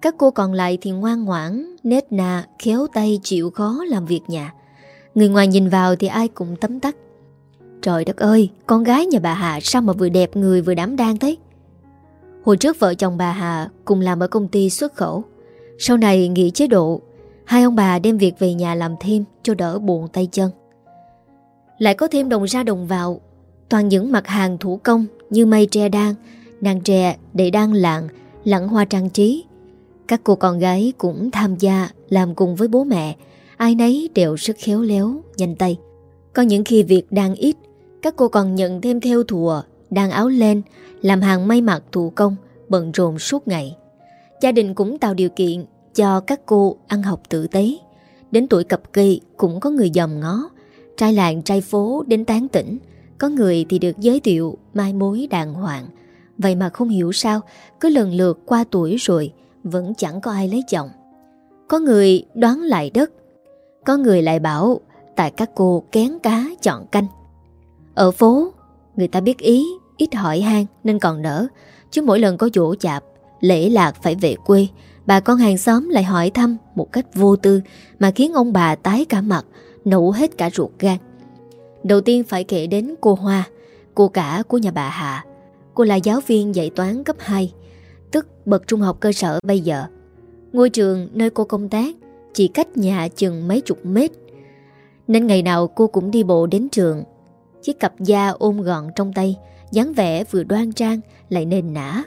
Các cô còn lại thì ngoan ngoãn, nết nà, khéo tay chịu khó làm việc nhà. Người ngoài nhìn vào thì ai cũng tấm tắc Trời đất ơi, con gái nhà bà Hà sao mà vừa đẹp người vừa đảm đang thế? Hồi trước vợ chồng bà Hà cùng làm ở công ty xuất khẩu. Sau này nghỉ chế độ, hai ông bà đem việc về nhà làm thêm cho đỡ buồn tay chân. Lại có thêm đồng ra đồng vào, toàn những mặt hàng thủ công như mây tre đan, nàng tre để đan lạng, lặng hoa trang trí. Các cô con gái cũng tham gia làm cùng với bố mẹ, ai nấy đều rất khéo léo, nhanh tay. Có những khi việc đang ít các cô còn nhận thêm theo thùa, đan áo len, làm hàng may mặc thủ công, bận rộn suốt ngày. Gia đình cũng tạo điều kiện cho các cô ăn học tử tế. Đến tuổi cập kỳ cũng có người dòm ngó, trai làng trai phố đến tán tỉnh. Có người thì được giới thiệu mai mối đàng hoàng. Vậy mà không hiểu sao, cứ lần lượt qua tuổi rồi, vẫn chẳng có ai lấy chồng. Có người đoán lại đất, có người lại bảo tại các cô kén cá chọn canh. Ở phố, người ta biết ý, ít hỏi han nên còn đỡ, chứ mỗi lần có dỗ chạp, lễ lạc phải về quê, bà con hàng xóm lại hỏi thăm một cách vô tư mà khiến ông bà tái cả mặt, nổ hết cả ruột gan. Đầu tiên phải kể đến cô Hoa, cô cả của nhà bà Hạ. Cô là giáo viên dạy toán cấp 2, tức bậc trung học cơ sở bây giờ. Ngôi trường nơi cô công tác chỉ cách nhà chừng mấy chục mét. Nên ngày nào cô cũng đi bộ đến trường. Chiếc cặp da ôm gọn trong tay, dáng vẻ vừa đoan trang lại nền nã.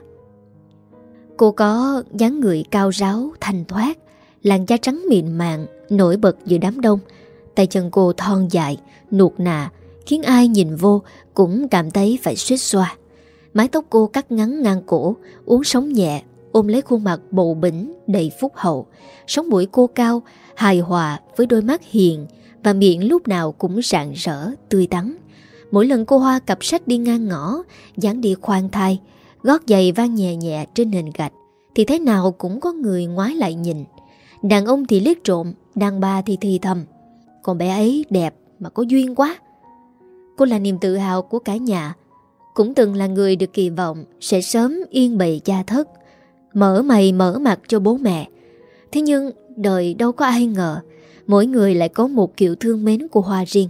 Cô có dáng người cao ráo, thanh thoát, làn da trắng mịn màng, nổi bật giữa đám đông. Tay chân cô thon dài, nuột nà, khiến ai nhìn vô cũng cảm thấy phải suýt xoa. Mái tóc cô cắt ngắn ngang cổ, uống sóng nhẹ, ôm lấy khuôn mặt bầu bỉnh đầy phúc hậu. Sống mũi cô cao, hài hòa với đôi mắt hiền và miệng lúc nào cũng rạng rỡ, tươi tắn. Mỗi lần cô Hoa cặp sách đi ngang ngõ, dáng đi khoan thai, gót giày vang nhẹ nhẹ trên nền gạch, thì thế nào cũng có người ngoái lại nhìn. Đàn ông thì liếc trộm, đàn bà thì thì thầm. Còn bé ấy đẹp mà có duyên quá. Cô là niềm tự hào của cả nhà, cũng từng là người được kỳ vọng sẽ sớm yên bề gia thất, mở mày mở mặt cho bố mẹ. Thế nhưng đời đâu có ai ngờ, mỗi người lại có một kiểu thương mến của Hoa riêng.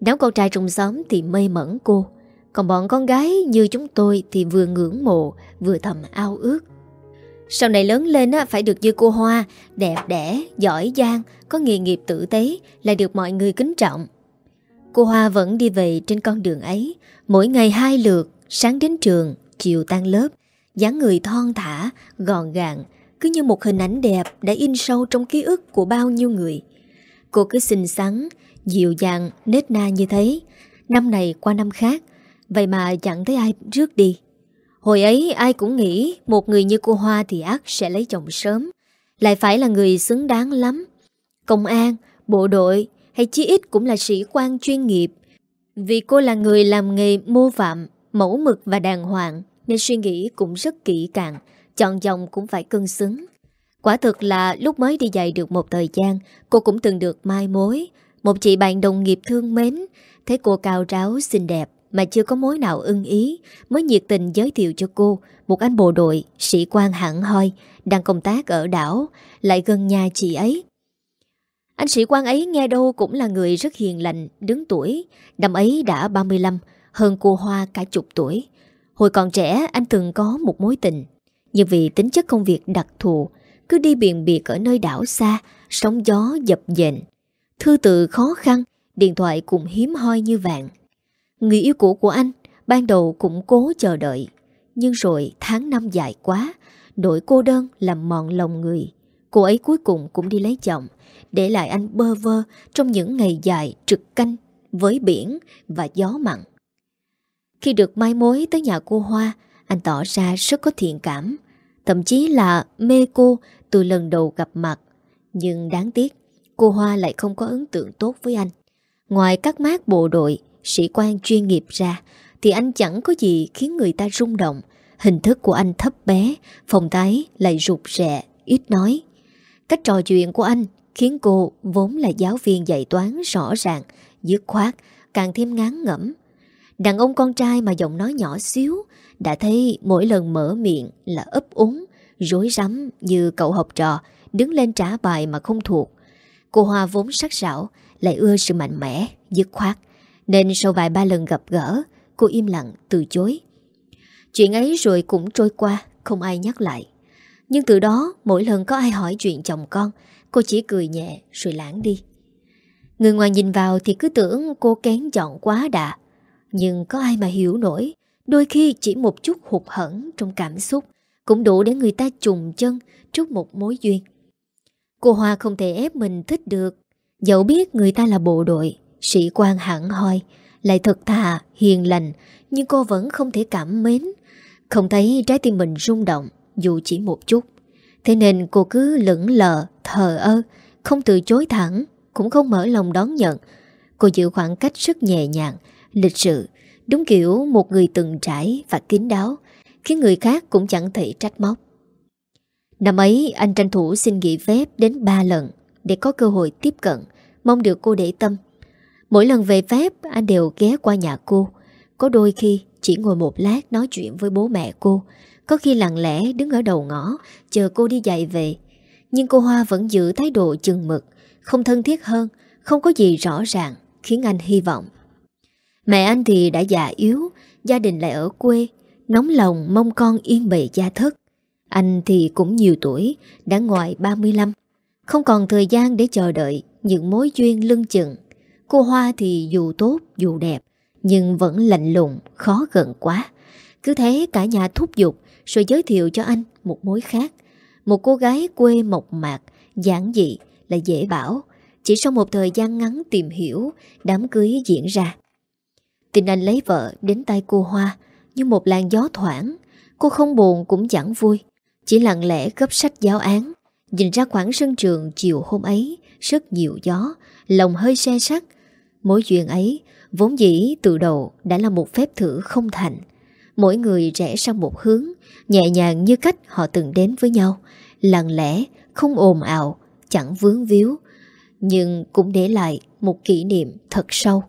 Đám con trai trong xóm thì mê mẩn cô, còn bọn con gái như chúng tôi thì vừa ngưỡng mộ, vừa thầm ao ước. Sau này lớn lên á, phải được như cô Hoa, đẹp đẽ, giỏi giang, có nghề nghiệp tử tế, lại được mọi người kính trọng. Cô Hoa vẫn đi về trên con đường ấy, mỗi ngày hai lượt, sáng đến trường, chiều tan lớp, dáng người thon thả, gọn gàng, cứ như một hình ảnh đẹp đã in sâu trong ký ức của bao nhiêu người. Cô cứ xinh xắn, dịu dàng, nết na như thế, năm này qua năm khác, vậy mà chẳng thấy ai rước đi. Hồi ấy ai cũng nghĩ một người như cô Hoa thì ác sẽ lấy chồng sớm, lại phải là người xứng đáng lắm. Công an, bộ đội hay chí ít cũng là sĩ quan chuyên nghiệp. Vì cô là người làm nghề mô phạm, mẫu mực và đàng hoàng nên suy nghĩ cũng rất kỹ càng, chọn chồng cũng phải cân xứng. Quả thực là lúc mới đi dạy được một thời gian, cô cũng từng được mai mối. Một chị bạn đồng nghiệp thương mến, thấy cô cao ráo xinh đẹp mà chưa có mối nào ưng ý, mới nhiệt tình giới thiệu cho cô một anh bộ đội, sĩ quan hẳn hoi, đang công tác ở đảo, lại gần nhà chị ấy. Anh sĩ quan ấy nghe đâu cũng là người rất hiền lành, đứng tuổi, năm ấy đã 35, hơn cô Hoa cả chục tuổi. Hồi còn trẻ anh từng có một mối tình, nhưng vì tính chất công việc đặc thù, cứ đi biền biệt ở nơi đảo xa, sóng gió dập dềnh. Thư tự khó khăn, điện thoại cũng hiếm hoi như vạn. Người yêu cũ của anh ban đầu cũng cố chờ đợi, nhưng rồi tháng năm dài quá, nỗi cô đơn làm mòn lòng người. Cô ấy cuối cùng cũng đi lấy chồng, để lại anh bơ vơ trong những ngày dài trực canh với biển và gió mặn. Khi được mai mối tới nhà cô Hoa, anh tỏ ra rất có thiện cảm, thậm chí là mê cô từ lần đầu gặp mặt. Nhưng đáng tiếc, cô Hoa lại không có ấn tượng tốt với anh. Ngoài các mát bộ đội, sĩ quan chuyên nghiệp ra, thì anh chẳng có gì khiến người ta rung động. Hình thức của anh thấp bé, phòng tái lại rụt rẹ, ít nói. Cách trò chuyện của anh khiến cô vốn là giáo viên dạy toán rõ ràng, dứt khoát, càng thêm ngán ngẩm. Đàn ông con trai mà giọng nói nhỏ xíu, đã thấy mỗi lần mở miệng là ấp úng, rối rắm như cậu học trò, đứng lên trả bài mà không thuộc. Cô Hoa vốn sắc sảo, lại ưa sự mạnh mẽ, dứt khoát. Nên sau vài ba lần gặp gỡ, cô im lặng từ chối. Chuyện ấy rồi cũng trôi qua, không ai nhắc lại. Nhưng từ đó, mỗi lần có ai hỏi chuyện chồng con, cô chỉ cười nhẹ rồi lãng đi. Người ngoài nhìn vào thì cứ tưởng cô kén chọn quá đà. Nhưng có ai mà hiểu nổi, đôi khi chỉ một chút hụt hẫng trong cảm xúc cũng đủ để người ta trùng chân trước một mối duyên. Cô Hoa không thể ép mình thích được, dẫu biết người ta là bộ đội, sĩ quan hẳn hoi, lại thật thà, hiền lành, nhưng cô vẫn không thể cảm mến. Không thấy trái tim mình rung động dù chỉ một chút. Thế nên cô cứ lững lờ, thờ ơ Không từ chối thẳng Cũng không mở lòng đón nhận. Cô giữ khoảng cách rất nhẹ nhàng Lịch sự Đúng kiểu một người từng trải và kín đáo Khiến người khác cũng chẳng thể trách móc. Năm ấy anh tranh thủ xin nghỉ phép đến 3 lần Để có cơ hội tiếp cận Mong được cô để tâm. Mỗi lần về phép anh đều ghé qua nhà cô. Có đôi khi chỉ ngồi một lát nói chuyện với bố mẹ cô có khi lặng lẽ đứng ở đầu ngõ, Chờ cô đi dạy về. Nhưng cô Hoa vẫn giữ thái độ chừng mực, Không thân thiết hơn, Không có gì rõ ràng, Khiến anh hy vọng. Mẹ anh thì đã già yếu, Gia đình lại ở quê, Nóng lòng mong con yên bề gia thất. Anh thì cũng nhiều tuổi, Đã ngoài 35 Không còn thời gian để chờ đợi Những mối duyên lưng chừng. Cô Hoa thì dù tốt, dù đẹp, Nhưng vẫn lạnh lùng, Khó gần quá. Cứ thế cả nhà thúc giục rồi giới thiệu cho anh một mối khác. Một cô gái quê mộc mạc, giản dị là dễ bảo. Chỉ sau một thời gian ngắn tìm hiểu, Đám cưới diễn ra. Tình anh lấy vợ đến tay cô Hoa Như một làn gió thoảng, Cô không buồn cũng chẳng vui. Chỉ lặng lẽ gấp sách giáo án. Nhìn ra khoảng sân trường chiều hôm ấy, Rất nhiều gió, Lòng hơi xe sắc Mối duyên ấy, Vốn dĩ từ đầu đã là một phép thử không thành. Mỗi người rẽ sang một hướng Nhẹ nhàng như cách họ từng đến với nhau. Lặng lẽ, không ồn ào Chẳng vướng víu Nhưng cũng để lại một kỷ niệm thật sâu.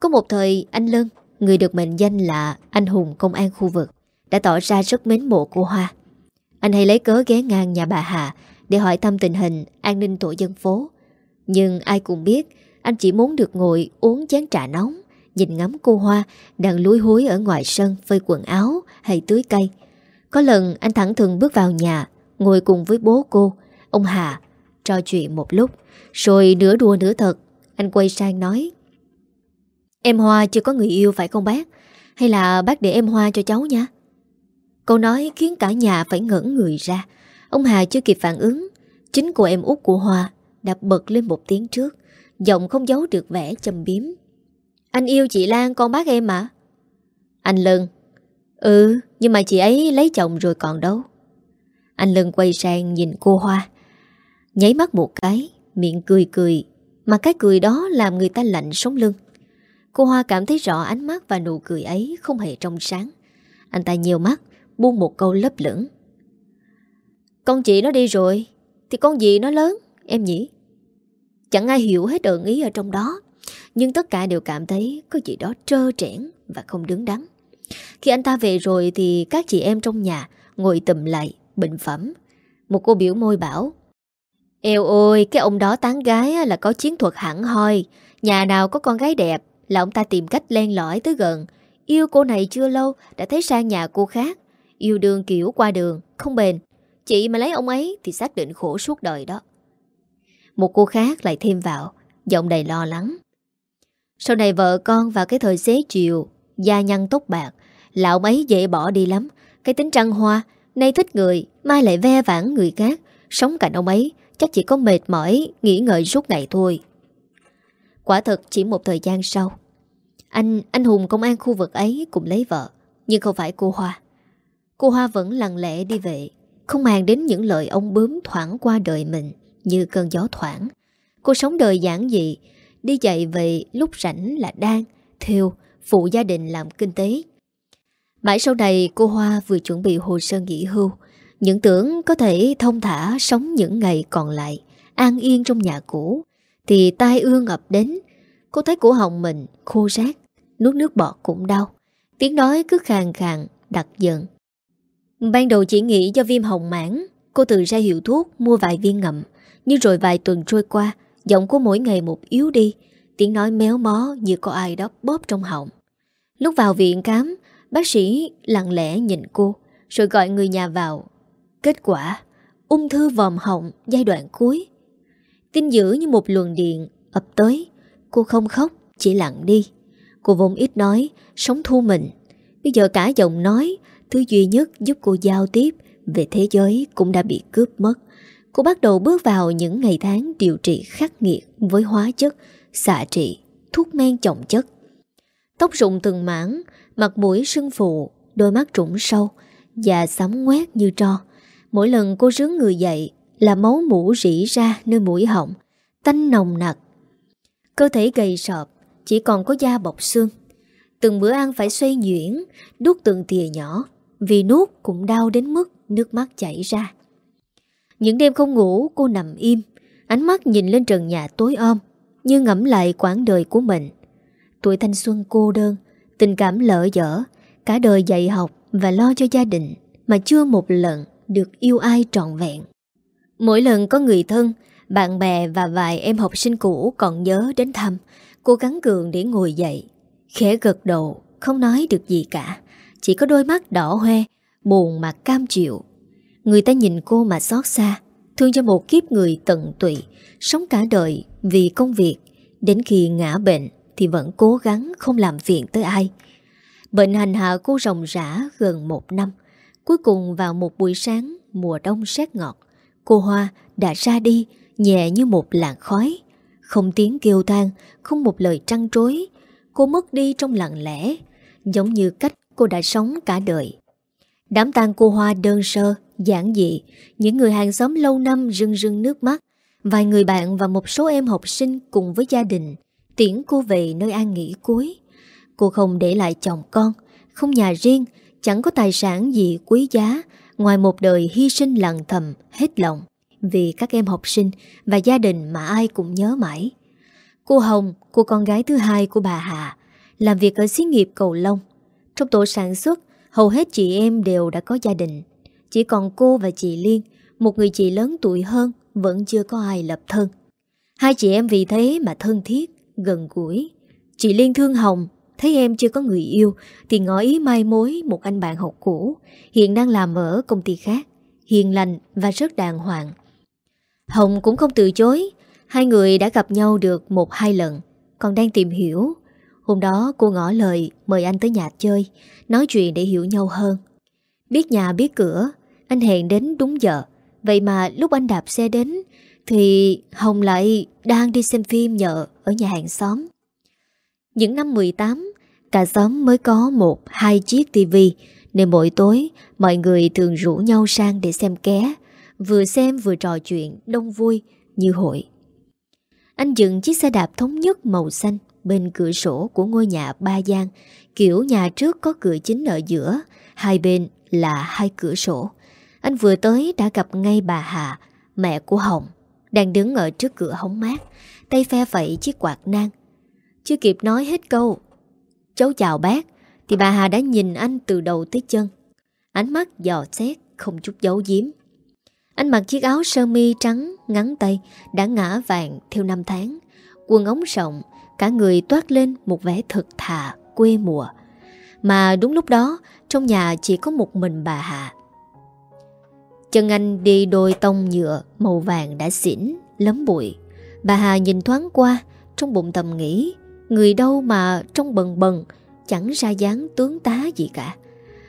Có một thời anh Lân Người được mệnh danh là anh hùng công an khu vực Đã tỏ ra rất mến mộ cô Hoa. Anh hay lấy cớ ghé ngang nhà bà Hà Để hỏi thăm tình hình an ninh tổ dân phố. Nhưng ai cũng biết anh chỉ muốn được ngồi uống chén trà nóng. Nhìn ngắm cô Hoa Đang lúi húi ở ngoài sân Phơi quần áo hay tưới cây. Có lần anh thẳng thừng bước vào nhà, Ngồi cùng với bố cô. Ông Hà Trò chuyện một lúc, Rồi nửa đùa nửa thật. Anh quay sang nói, Em Hoa chưa có người yêu phải không bác? Hay là bác để em Hoa cho cháu nha? Câu nói khiến cả nhà phải ngẩn người ra. Ông Hà chưa kịp phản ứng, Chính cô em út của Hoa Đã bật lên một tiếng trước, Giọng không giấu được vẻ châm biếm. Anh yêu chị Lan, con bác em mà Anh Lân. Ừ nhưng mà chị ấy lấy chồng rồi còn đâu. Anh Lân quay sang nhìn cô Hoa. Nháy mắt một cái, Miệng cười cười, Mà cái cười đó làm người ta lạnh sống lưng. Cô Hoa cảm thấy rõ ánh mắt và nụ cười ấy không hề trong sáng. Anh ta nhiều mắt, Buông một câu lấp lửng. Con chị nó đi rồi, Thì con gì nó lớn, Em nhỉ? Chẳng ai hiểu hết ẩn ý ở trong đó. Nhưng tất cả đều cảm thấy Có gì đó trơ trẽn và không đứng đắn. Khi anh ta về rồi Thì các chị em trong nhà Ngồi tùm lại, bệnh phẩm. Một cô biểu môi bảo Eo ôi, cái ông đó tán gái là có chiến thuật hẳn hoi. Nhà nào có con gái đẹp Là ông ta tìm cách len lỏi tới gần. Yêu cô này chưa lâu Đã thấy sang nhà cô khác. Yêu đương kiểu qua đường, không bền. Chị mà lấy ông ấy thì xác định khổ suốt đời đó. Một cô khác lại thêm vào Giọng đầy lo lắng. Sau này vợ con vào cái thời xế chiều Da nhăn tóc bạc Lão mấy dễ bỏ đi lắm. Cái tính trăng hoa Nay thích người Mai lại ve vãn người khác. Sống cạnh ông ấy Chắc chỉ có mệt mỏi Nghỉ ngợi suốt ngày thôi. Quả thật chỉ một thời gian sau Anh anh hùng công an khu vực ấy Cũng lấy vợ Nhưng không phải cô Hoa. Cô Hoa vẫn lặng lẽ đi về Không màng đến những lời ông bướm thoảng qua đời mình như cơn gió thoảng. Cô sống đời giản dị, đi dạy về lúc rảnh là đang, theo, phụ gia đình làm kinh tế. Mãi sau này cô Hoa vừa chuẩn bị hồ sơ nghỉ hưu, những tưởng có thể thông thả sống những ngày còn lại, an yên trong nhà cũ, thì tai ương ập đến. Cô thấy cổ họng mình khô rác, nuốt nước bọt cũng đau. Tiếng nói cứ khàn khàn, đặc giận. Ban đầu chỉ nghĩ do viêm hồng mãn, cô tự ra hiệu thuốc mua vài viên ngậm, nhưng rồi vài tuần trôi qua Giọng của mỗi ngày một yếu đi. Tiếng nói méo mó như có ai đó bóp trong họng. Lúc vào viện khám, Bác sĩ lặng lẽ nhìn cô, Rồi gọi người nhà vào. Kết quả, Ung thư vòm họng giai đoạn cuối. Tin dữ như một luồng điện ập tới. Cô không khóc, Chỉ lặng đi. Cô vốn ít nói, Sống thu mình. Bây giờ cả giọng nói, Thứ duy nhất giúp cô giao tiếp Về thế giới cũng đã bị cướp mất. Cô bắt đầu bước vào những ngày tháng điều trị khắc nghiệt với hóa chất, xạ trị, thuốc men trọng chất. Tóc rụng từng mảng, mặt mũi sưng phù, Đôi mắt trũng sâu Và sắm ngoét như tro. Mỗi lần cô rướng người dậy Là máu mũ rỉ ra nơi mũi họng Tanh nồng nặc. Cơ thể gầy sọp Chỉ còn có da bọc xương. Từng bữa ăn phải xoay nhuyễn Đút từng thìa nhỏ Vì nuốt cũng đau đến mức nước mắt chảy ra. Những đêm không ngủ, cô nằm im. Ánh mắt nhìn lên trần nhà tối om, Như ngẫm lại quãng đời của mình. Tuổi thanh xuân cô đơn, Tình cảm lỡ dở, Cả đời dạy học và lo cho gia đình Mà chưa một lần được yêu ai trọn vẹn. Mỗi lần có người thân, Bạn bè và vài em học sinh cũ còn nhớ đến thăm, Cô gắng cường để ngồi dậy. Khẽ gật đầu, Không nói được gì cả, Chỉ có đôi mắt đỏ hoe, Buồn mà cam chịu. Người ta nhìn cô mà xót xa, Thương cho một kiếp người tận tụy, Sống cả đời vì công việc. Đến khi ngã bệnh Thì vẫn cố gắng không làm phiền tới ai. Bệnh hành hạ cô rồng rã gần một năm. Cuối cùng vào một buổi sáng, Mùa đông rét ngọt. Cô Hoa đã ra đi, Nhẹ như một làn khói. Không tiếng kêu than, Không một lời trăn trối. Cô mất đi trong lặng lẽ, Giống như cách cô đã sống cả đời. Đám tang cô Hoa đơn sơ Giản dị. Những người hàng xóm lâu năm rưng rưng nước mắt. Vài người bạn và một số em học sinh Cùng với gia đình. Tiễn cô về nơi an nghỉ cuối. Cô không để lại chồng con Không nhà riêng Chẳng có tài sản gì quý giá. Ngoài một đời hy sinh lặng thầm Hết lòng. Vì các em học sinh Và gia đình mà ai cũng nhớ mãi. Cô Hồng, cô con gái thứ hai của bà Hà Làm việc ở xí nghiệp Cầu Long. Trong tổ sản xuất Hầu hết chị em đều đã có gia đình. Chỉ còn cô và chị Liên, Một người chị lớn tuổi hơn, Vẫn chưa có ai lập thân. Hai chị em vì thế mà thân thiết, Gần gũi. Chị Liên thương Hồng, Thấy em chưa có người yêu, Thì ngỏ ý mai mối một anh bạn học cũ, Hiện đang làm ở công ty khác, Hiền lành và rất đàng hoàng. Hồng cũng không từ chối, Hai người đã gặp nhau được một hai lần, Còn đang tìm hiểu Hôm đó cô ngỏ lời, mời anh tới nhà chơi, Nói chuyện để hiểu nhau hơn. Biết nhà, biết cửa, Anh hẹn đến đúng giờ. Vậy mà lúc anh đạp xe đến, Thì Hồng lại đang đi xem phim nhợ Ở nhà hàng xóm. Những năm 18 Cả xóm mới có một, hai chiếc tivi Nên mỗi tối Mọi người thường rủ nhau sang để xem ké, Vừa xem vừa trò chuyện, Đông vui như hội. Anh dựng chiếc xe đạp thống nhất màu xanh bên cửa sổ của ngôi nhà ba gian, kiểu nhà trước có cửa chính ở giữa, hai bên là hai cửa sổ. Anh vừa tới đã gặp ngay bà Hà, mẹ của Hồng, đang đứng ở trước cửa hóng mát, tay phe phẩy chiếc quạt nang. Chưa kịp nói hết câu, cháu chào bác, thì bà Hà đã nhìn anh từ đầu tới chân. Ánh mắt dò xét, không chút giấu giếm. Anh mặc chiếc áo sơ mi trắng, ngắn tay, đã ngã vàng theo năm tháng. Quần ống rộng, Cả người toát lên một vẻ thật thà, quê mùa. Mà đúng lúc đó Trong nhà chỉ có một mình bà Hạ Chân anh đi đôi tông nhựa Màu vàng đã xỉn Lấm bụi. Bà Hà nhìn thoáng qua Trong bụng tầm nghĩ Người đâu mà trong bần bần Chẳng ra dáng tướng tá gì cả.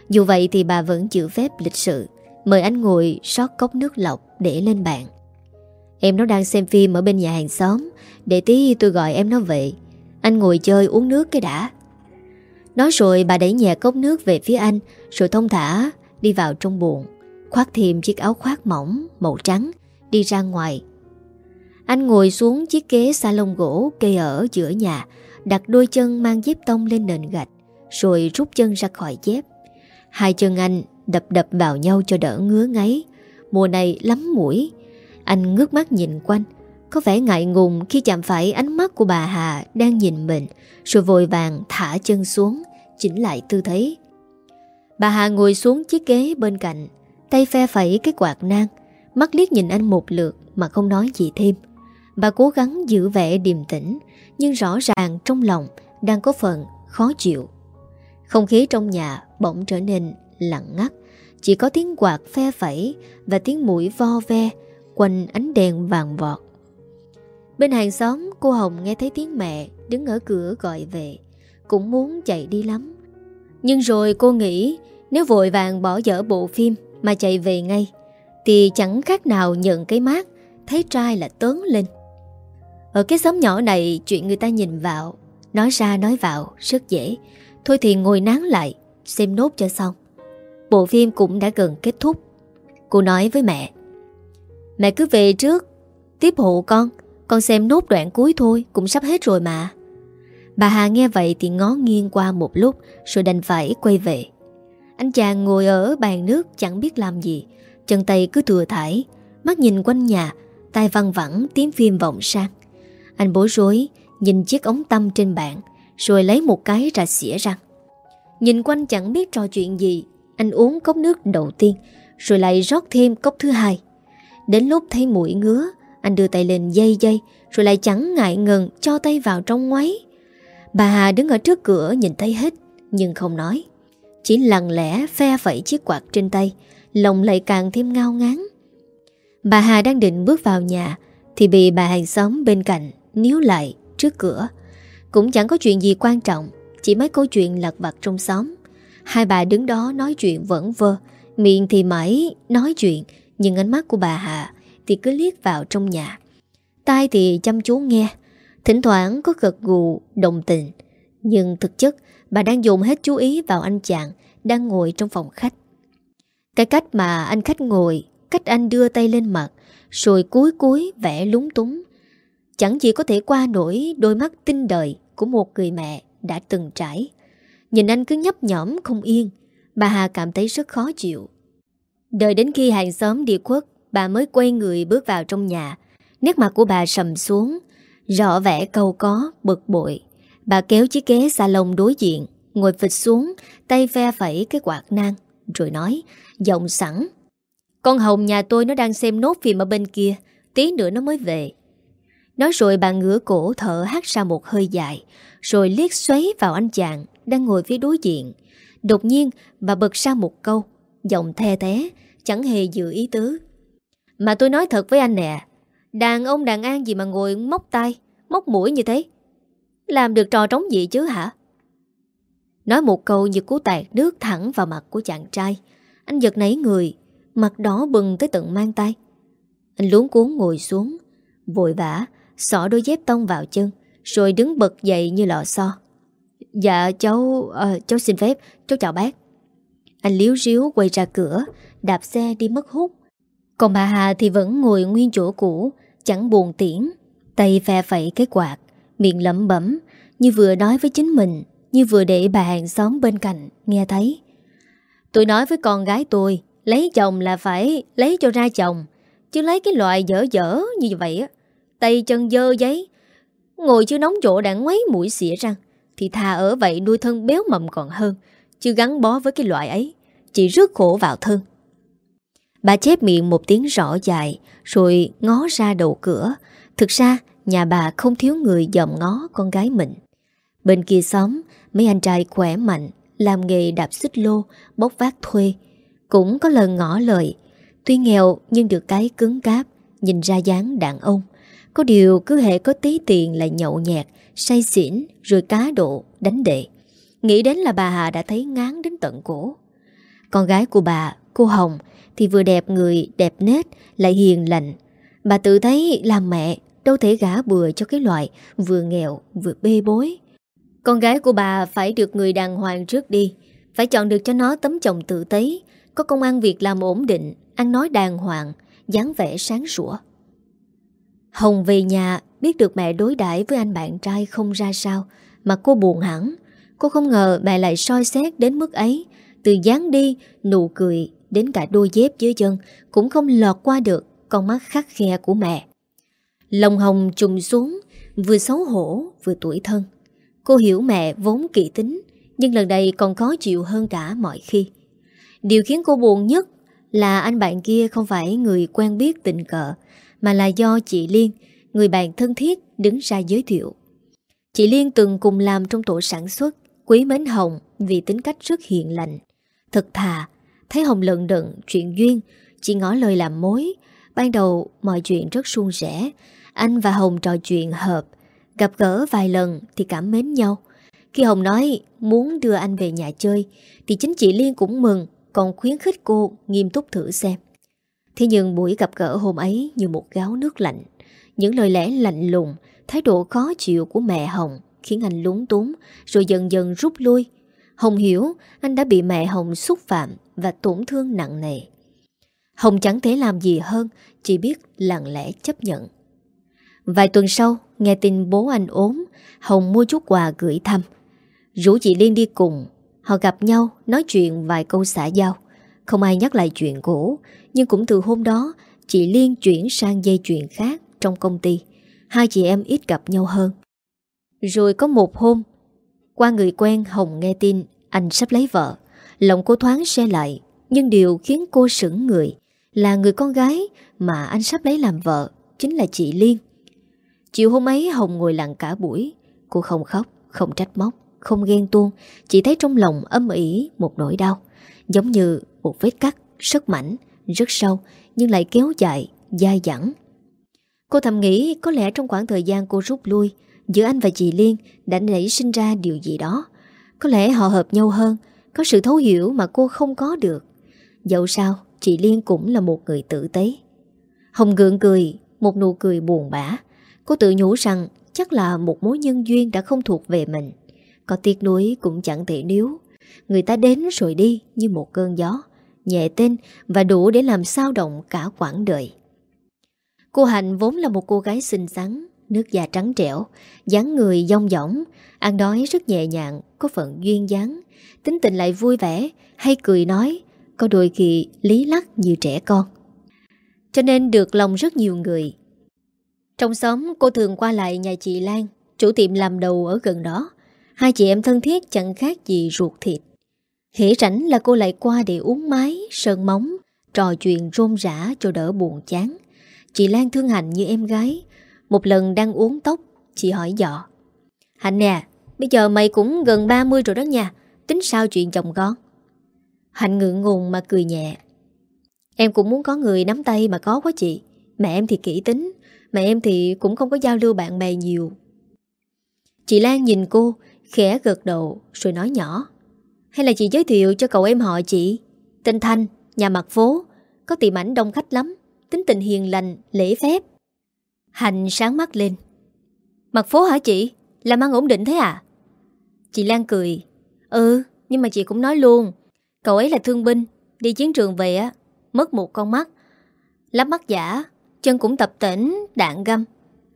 Dù vậy thì bà vẫn chịu phép lịch sự Mời anh ngồi rót cốc nước lọc Để lên bàn. Em nó đang xem phim ở bên nhà hàng xóm. Để tí tôi gọi em nó về. Anh ngồi chơi uống nước cái đã. Nói rồi bà đẩy nhẹ cốc nước về phía anh, Rồi thông thả đi vào trong buồng. Khoác thêm chiếc áo khoác mỏng, Màu trắng, Đi ra ngoài. Anh ngồi xuống chiếc ghế salon gỗ kê ở giữa nhà, Đặt đôi chân mang dép tông lên nền gạch, Rồi rút chân ra khỏi dép. Hai chân anh đập đập vào nhau cho đỡ ngứa ngáy. Mùa này lắm mũi anh ngước mắt nhìn quanh. Có vẻ ngại ngùng khi chạm phải ánh mắt của bà Hà đang nhìn mình, Rồi vội vàng thả chân xuống, Chỉnh lại tư thế. Bà Hà ngồi xuống chiếc ghế bên cạnh, Tay phe phẩy cái quạt nang, Mắt liếc nhìn anh một lượt Mà không nói gì thêm. Bà cố gắng giữ vẻ điềm tĩnh, Nhưng rõ ràng trong lòng Đang có phần khó chịu. Không khí trong nhà bỗng trở nên lặng ngắt, Chỉ có tiếng quạt phe phẩy Và tiếng mũi vo ve quanh ánh đèn vàng vọt. Bên hàng xóm, cô Hồng nghe thấy tiếng mẹ đứng ở cửa gọi về, cũng muốn chạy đi lắm. Nhưng rồi cô nghĩ nếu vội vàng bỏ dở bộ phim mà chạy về ngay, thì chẳng khác nào nhận cái mát, thấy trai là tớn lên. Ở cái xóm nhỏ này, chuyện người ta nhìn vào, nói ra nói vào rất dễ. Thôi thì ngồi nán lại, xem nốt cho xong. Bộ phim cũng đã gần kết thúc. Cô nói với mẹ. Mẹ cứ về trước, tiếp hộ con, con xem nốt đoạn cuối thôi, cũng sắp hết rồi mà. Bà Hà nghe vậy thì ngó nghiêng qua một lúc rồi đành phải quay về. Anh chàng ngồi ở bàn nước chẳng biết làm gì, chân tay cứ thừa thải, mắt nhìn quanh nhà, tai văng vẳng tiếng phim vọng sang. Anh bối rối, nhìn chiếc ống tâm trên bàn, rồi lấy một cái ra xỉa răng. Nhìn quanh chẳng biết trò chuyện gì, anh uống cốc nước đầu tiên, rồi lại rót thêm cốc thứ hai. Đến lúc thấy mũi ngứa, anh đưa tay lên dây dây, rồi lại chẳng ngại ngần cho tay vào trong ngoáy. Bà Hà đứng ở trước cửa nhìn thấy hết, nhưng không nói. Chỉ lặng lẽ phe phẩy chiếc quạt trên tay, lòng lại càng thêm ngao ngán. Bà Hà đang định bước vào nhà, thì bị bà hàng xóm bên cạnh níu lại trước cửa. Cũng chẳng có chuyện gì quan trọng, chỉ mấy câu chuyện lặt vặt trong xóm. Hai bà đứng đó nói chuyện vẫn vơ, miệng thì mãi nói chuyện, nhưng ánh mắt của bà Hà thì cứ liếc vào trong nhà. Tai thì chăm chú nghe, thỉnh thoảng có gật gù đồng tình. Nhưng thực chất bà đang dùng hết chú ý vào anh chàng đang ngồi trong phòng khách. Cái cách mà anh khách ngồi, cách anh đưa tay lên mặt, rồi cuối cuối vẽ lúng túng. Chẳng chỉ có thể qua nổi đôi mắt tinh đời của một người mẹ đã từng trải. Nhìn anh cứ nhấp nhõm không yên, bà Hà cảm thấy rất khó chịu. Đợi đến khi hàng xóm đi khuất, bà mới quay người bước vào trong nhà. Nét mặt của bà sầm xuống, rõ vẻ câu có, bực bội. Bà kéo chiếc ghế salon đối diện, ngồi phịch xuống, tay ve phẩy cái quạt nang, rồi nói, giọng sẵn. Con Hồng nhà tôi nó đang xem nốt phim ở bên kia, tí nữa nó mới về. Nói rồi bà ngửa cổ thở hát ra một hơi dài, rồi liếc xoáy vào anh chàng đang ngồi phía đối diện. Đột nhiên bà bật ra một câu, giọng the thế, chẳng hề dự ý tứ. Mà tôi nói thật với anh nè, đàn ông đàn an gì mà ngồi móc tay, móc mũi như thế. Làm được trò trống gì chứ hả? Nói một câu như cú tạt nước thẳng vào mặt của chàng trai. Anh giật nấy người, mặt đỏ bừng tới tận mang tay. Anh luống cuốn ngồi xuống, vội vã, xỏ đôi dép tông vào chân, rồi đứng bật dậy như lọ xo. Dạ cháu, à, cháu xin phép, cháu chào bác. Anh liếu riếu quay ra cửa, đạp xe đi mất hút. Còn bà Hà thì vẫn ngồi nguyên chỗ cũ, chẳng buồn tiễn, tay phe phẩy cái quạt, miệng lẩm bẩm, như vừa nói với chính mình, như vừa để bà hàng xóm bên cạnh nghe thấy. Tôi nói với con gái tôi, lấy chồng là phải lấy cho ra chồng, chứ lấy cái loại dở dở như vậy á, tay chân dơ giấy, ngồi chưa nóng chỗ đã ngoáy mũi xỉa răng, thì thà ở vậy nuôi thân béo mầm còn hơn, chứ gắn bó với cái loại ấy, chỉ rước khổ vào thân. Bà chép miệng một tiếng rõ dài, rồi ngó ra đầu cửa. Thực ra, nhà bà không thiếu người dòm ngó con gái mình. Bên kia xóm, mấy anh trai khỏe mạnh, làm nghề đạp xích lô, bốc vác thuê. Cũng có lần ngỏ lời, tuy nghèo nhưng được cái cứng cáp, nhìn ra dáng đàn ông. Có điều cứ hệ có tí tiền là nhậu nhẹt, say xỉn, rồi cá độ, đánh đệ. Nghĩ đến là bà Hà đã thấy ngán đến tận cổ. Con gái của bà, cô Hồng, thì vừa đẹp người, đẹp nết, lại hiền lành. Bà tự thấy làm mẹ đâu thể gả bừa cho cái loại vừa nghèo vừa bê bối. Con gái của bà phải được người đàng hoàng trước đi, phải chọn được cho nó tấm chồng tự tế, có công ăn việc làm ổn định, ăn nói đàng hoàng, dáng vẻ sáng sủa. Hồng về nhà biết được mẹ đối đãi với anh bạn trai không ra sao mà cô buồn hẳn. Cô không ngờ mẹ lại soi xét đến mức ấy, từ dáng đi, nụ cười đến cả đôi dép dưới chân cũng không lọt qua được con mắt khắc khe của mẹ. Lòng hồng trùng xuống, vừa xấu hổ vừa tuổi thân. Cô hiểu mẹ vốn kỳ tính, nhưng lần này còn khó chịu hơn cả mọi khi. Điều khiến cô buồn nhất là anh bạn kia không phải người quen biết tình cờ, mà là do chị Liên, người bạn thân thiết đứng ra giới thiệu. Chị Liên từng cùng làm trong tổ sản xuất, quý mến Hồng vì tính cách rất hiền lành. Thật thà, thấy Hồng lận đận chuyện duyên, chị ngỏ lời làm mối. Ban đầu mọi chuyện rất suôn sẻ, anh và Hồng trò chuyện hợp, gặp gỡ vài lần thì cảm mến nhau. Khi Hồng nói muốn đưa anh về nhà chơi, thì chính chị Liên cũng mừng, còn khuyến khích cô nghiêm túc thử xem. Thế nhưng buổi gặp gỡ hôm ấy như một gáo nước lạnh. Những lời lẽ lạnh lùng, thái độ khó chịu của mẹ Hồng khiến anh lúng túng rồi dần dần rút lui. Hồng hiểu anh đã bị mẹ Hồng xúc phạm và tổn thương nặng nề. Hồng chẳng thể làm gì hơn, chỉ biết lặng lẽ chấp nhận. Vài tuần sau, nghe tin bố anh ốm, Hồng mua chút quà gửi thăm. Rủ chị Liên đi cùng, họ gặp nhau, nói chuyện vài câu xã giao. Không ai nhắc lại chuyện cũ, nhưng cũng từ hôm đó, chị Liên chuyển sang dây chuyện khác trong công ty. Hai chị em ít gặp nhau hơn. Rồi có một hôm, qua người quen Hồng nghe tin anh sắp lấy vợ. Lòng cô thoáng xe lại, nhưng điều khiến cô sững người là người con gái mà anh sắp lấy làm vợ, chính là chị Liên. Chiều hôm ấy Hồng ngồi lặng cả buổi, cô không khóc, không trách móc, không ghen tuông, chỉ thấy trong lòng âm ỉ một nỗi đau, giống như một vết cắt rất mảnh, rất sâu nhưng lại kéo dài, dai dẳng. Cô thầm nghĩ có lẽ trong khoảng thời gian cô rút lui, giữa anh và chị Liên đã nảy sinh ra điều gì đó. Có lẽ họ hợp nhau hơn, có sự thấu hiểu mà cô không có được. Dẫu sao, chị Liên cũng là một người tử tế. Hồng gượng cười, một nụ cười buồn bã. Cô tự nhủ rằng chắc là một mối nhân duyên đã không thuộc về mình. Có tiếc nuối cũng chẳng thể níu. Người ta đến rồi đi như một cơn gió, nhẹ tên và đủ để làm sao động cả quãng đời. Cô Hạnh vốn là một cô gái xinh xắn, nước da trắng trẻo, dáng người dong dỏng, ăn đói rất nhẹ nhàng, có phận duyên dáng, tính tình lại vui vẻ, hay cười nói, có đôi khi lý lắc như trẻ con. Cho nên được lòng rất nhiều người. Trong xóm cô thường qua lại nhà chị Lan, chủ tiệm làm đầu ở gần đó. Hai chị em thân thiết chẳng khác gì ruột thịt. Hễ rảnh là cô lại qua để uống mái, sơn móng, trò chuyện rôm rã cho đỡ buồn chán. Chị Lan thương Hạnh như em gái. Một lần đang uống tóc, chị hỏi dọ. Hạnh nè, bây giờ mày cũng gần 30 rồi đó nha. Tính sao chuyện chồng con? Hạnh ngượng ngùng mà cười nhẹ. Em cũng muốn có người nắm tay mà có quá chị. Mẹ em thì kỹ tính, mẹ em thì cũng không có giao lưu bạn bè nhiều. Chị Lan nhìn cô, khẽ gật đầu rồi nói nhỏ. Hay là chị giới thiệu cho cậu em họ chị Tên Thanh, nhà mặt phố Có tiệm ảnh đông khách lắm Tính tình hiền lành, lễ phép Hành sáng mắt lên. Mặt phố hả chị? Làm ăn ổn định thế à? Chị Lan cười. Ừ, nhưng mà chị cũng nói luôn. Cậu ấy là thương binh Đi chiến trường về á Mất một con mắt. Lắp mắt giả Chân cũng tập tỉnh, đạn găm.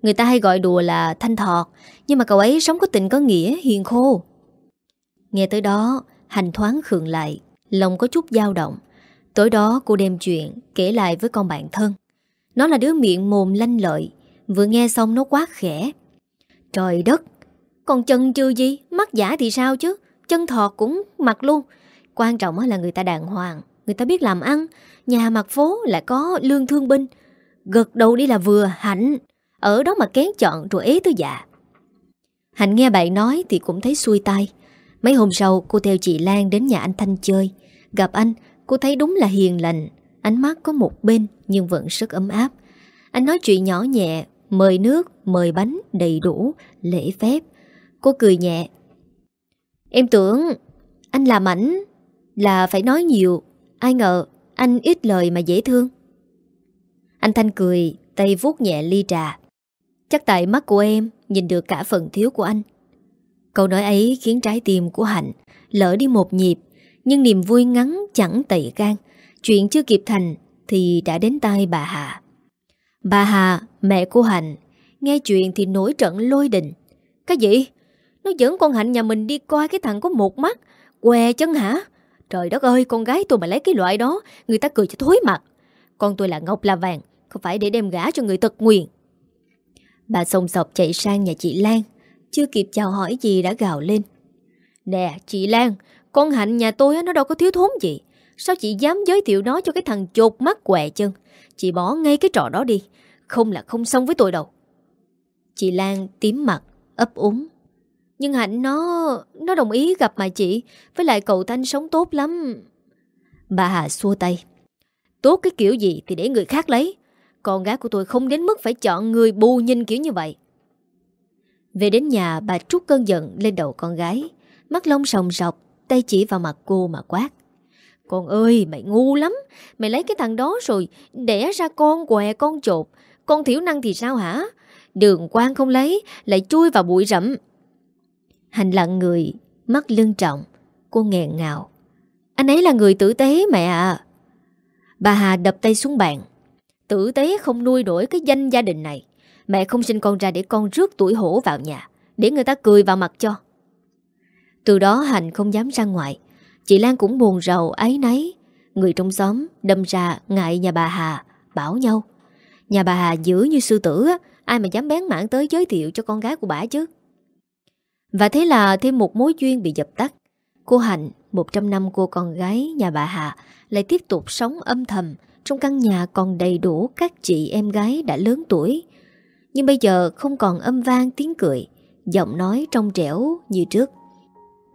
Người ta hay gọi đùa là thanh thọt Nhưng mà cậu ấy sống có tình có nghĩa, hiền khô. Nghe tới đó Hành thoáng khường lại Lòng có chút dao động. Tối đó cô đem chuyện kể lại với con bạn thân. Nó là đứa miệng mồm lanh lợi Vừa nghe xong nó quá khẽ. Trời đất, Còn chân chưa gì? Mắt giả thì sao chứ? Chân thọt cũng mặc luôn. Quan trọng là người ta đàng hoàng, Người ta biết làm ăn. Nhà mặt phố lại có lương thương binh. Gật đầu đi là vừa hạnh. Ở đó mà kén chọn rồi ế tới dạ Hạnh nghe bạn nói thì cũng thấy xuôi tay Mấy hôm sau, cô theo chị Lan đến nhà anh Thanh chơi. Gặp anh, cô thấy đúng là hiền lành. Ánh mắt có một bên nhưng vẫn rất ấm áp. Anh nói chuyện nhỏ nhẹ Mời nước, mời bánh đầy đủ Lễ phép. Cô cười nhẹ. Em tưởng anh làm ảnh Là phải nói nhiều. Ai ngờ anh ít lời mà dễ thương. Anh Thanh cười Tay vuốt nhẹ ly trà. Chắc tại mắt của em Nhìn được cả phần thiếu của anh. Câu nói ấy khiến trái tim của Hạnh lỡ đi một nhịp, nhưng niềm vui ngắn chẳng tẩy gan. Chuyện chưa kịp thành thì đã đến tay bà Hà. Bà Hà, mẹ của Hạnh, nghe chuyện thì nổi trận lôi đình. Cái gì? Nó dẫn con Hạnh nhà mình đi coi cái thằng có một mắt, què chân hả? Trời đất ơi, con gái tôi mà lấy cái loại đó, người ta cười cho thối mặt. Con tôi là ngọc là vàng, không phải để đem gã cho người tật nguyền. Bà sông sọc chạy sang nhà chị Lan, chưa kịp chào hỏi gì đã gào lên Nè chị Lan Con Hạnh nhà tôi nó đâu có thiếu thốn gì Sao chị dám giới thiệu nó cho cái thằng chột mắt què chân Chị bỏ ngay cái trò đó đi không là không xong với tôi đâu. Chị Lan tím mặt, ấp úng. Nhưng Hạnh nó Nó đồng ý gặp mà chị, Với lại cậu Thanh sống tốt lắm. Bà Hà xua tay. Tốt cái kiểu gì thì để người khác lấy. Con gái của tôi không đến mức phải chọn người bù nhìn kiểu như vậy. Về đến nhà, bà trút cơn giận lên đầu con gái. Mắt lông sòng sọc, Tay chỉ vào mặt cô mà quát. Con ơi, mày ngu lắm. Mày lấy cái thằng đó rồi, Đẻ ra con què, con chột. Con thiểu năng thì sao hả? Đường quan không lấy, Lại chui vào bụi rậm. Hành lặng người, Mắt lưng trọng, Cô nghẹn ngào. Anh ấy là người tử tế mẹ à Bà Hà đập tay xuống bàn. Tử tế không nuôi nổi cái danh gia đình này. Mẹ không sinh con ra để con rước tuổi hổ vào nhà, Để người ta cười vào mặt cho. Từ đó Hành không dám ra ngoài. Chị Lan cũng buồn rầu ấy nấy Người trong xóm đâm ra ngại nhà bà Hà, Bảo nhau. Nhà bà Hà giữ như sư tử á, Ai mà dám bén mảng tới giới thiệu cho con gái của bà chứ? Và thế là thêm một mối duyên bị dập tắt. Cô Hạnh 100 năm cô con gái nhà bà Hà Lại tiếp tục sống âm thầm Trong căn nhà còn đầy đủ các chị em gái đã lớn tuổi. Nhưng bây giờ không còn âm vang tiếng cười Giọng nói trong trẻo như trước.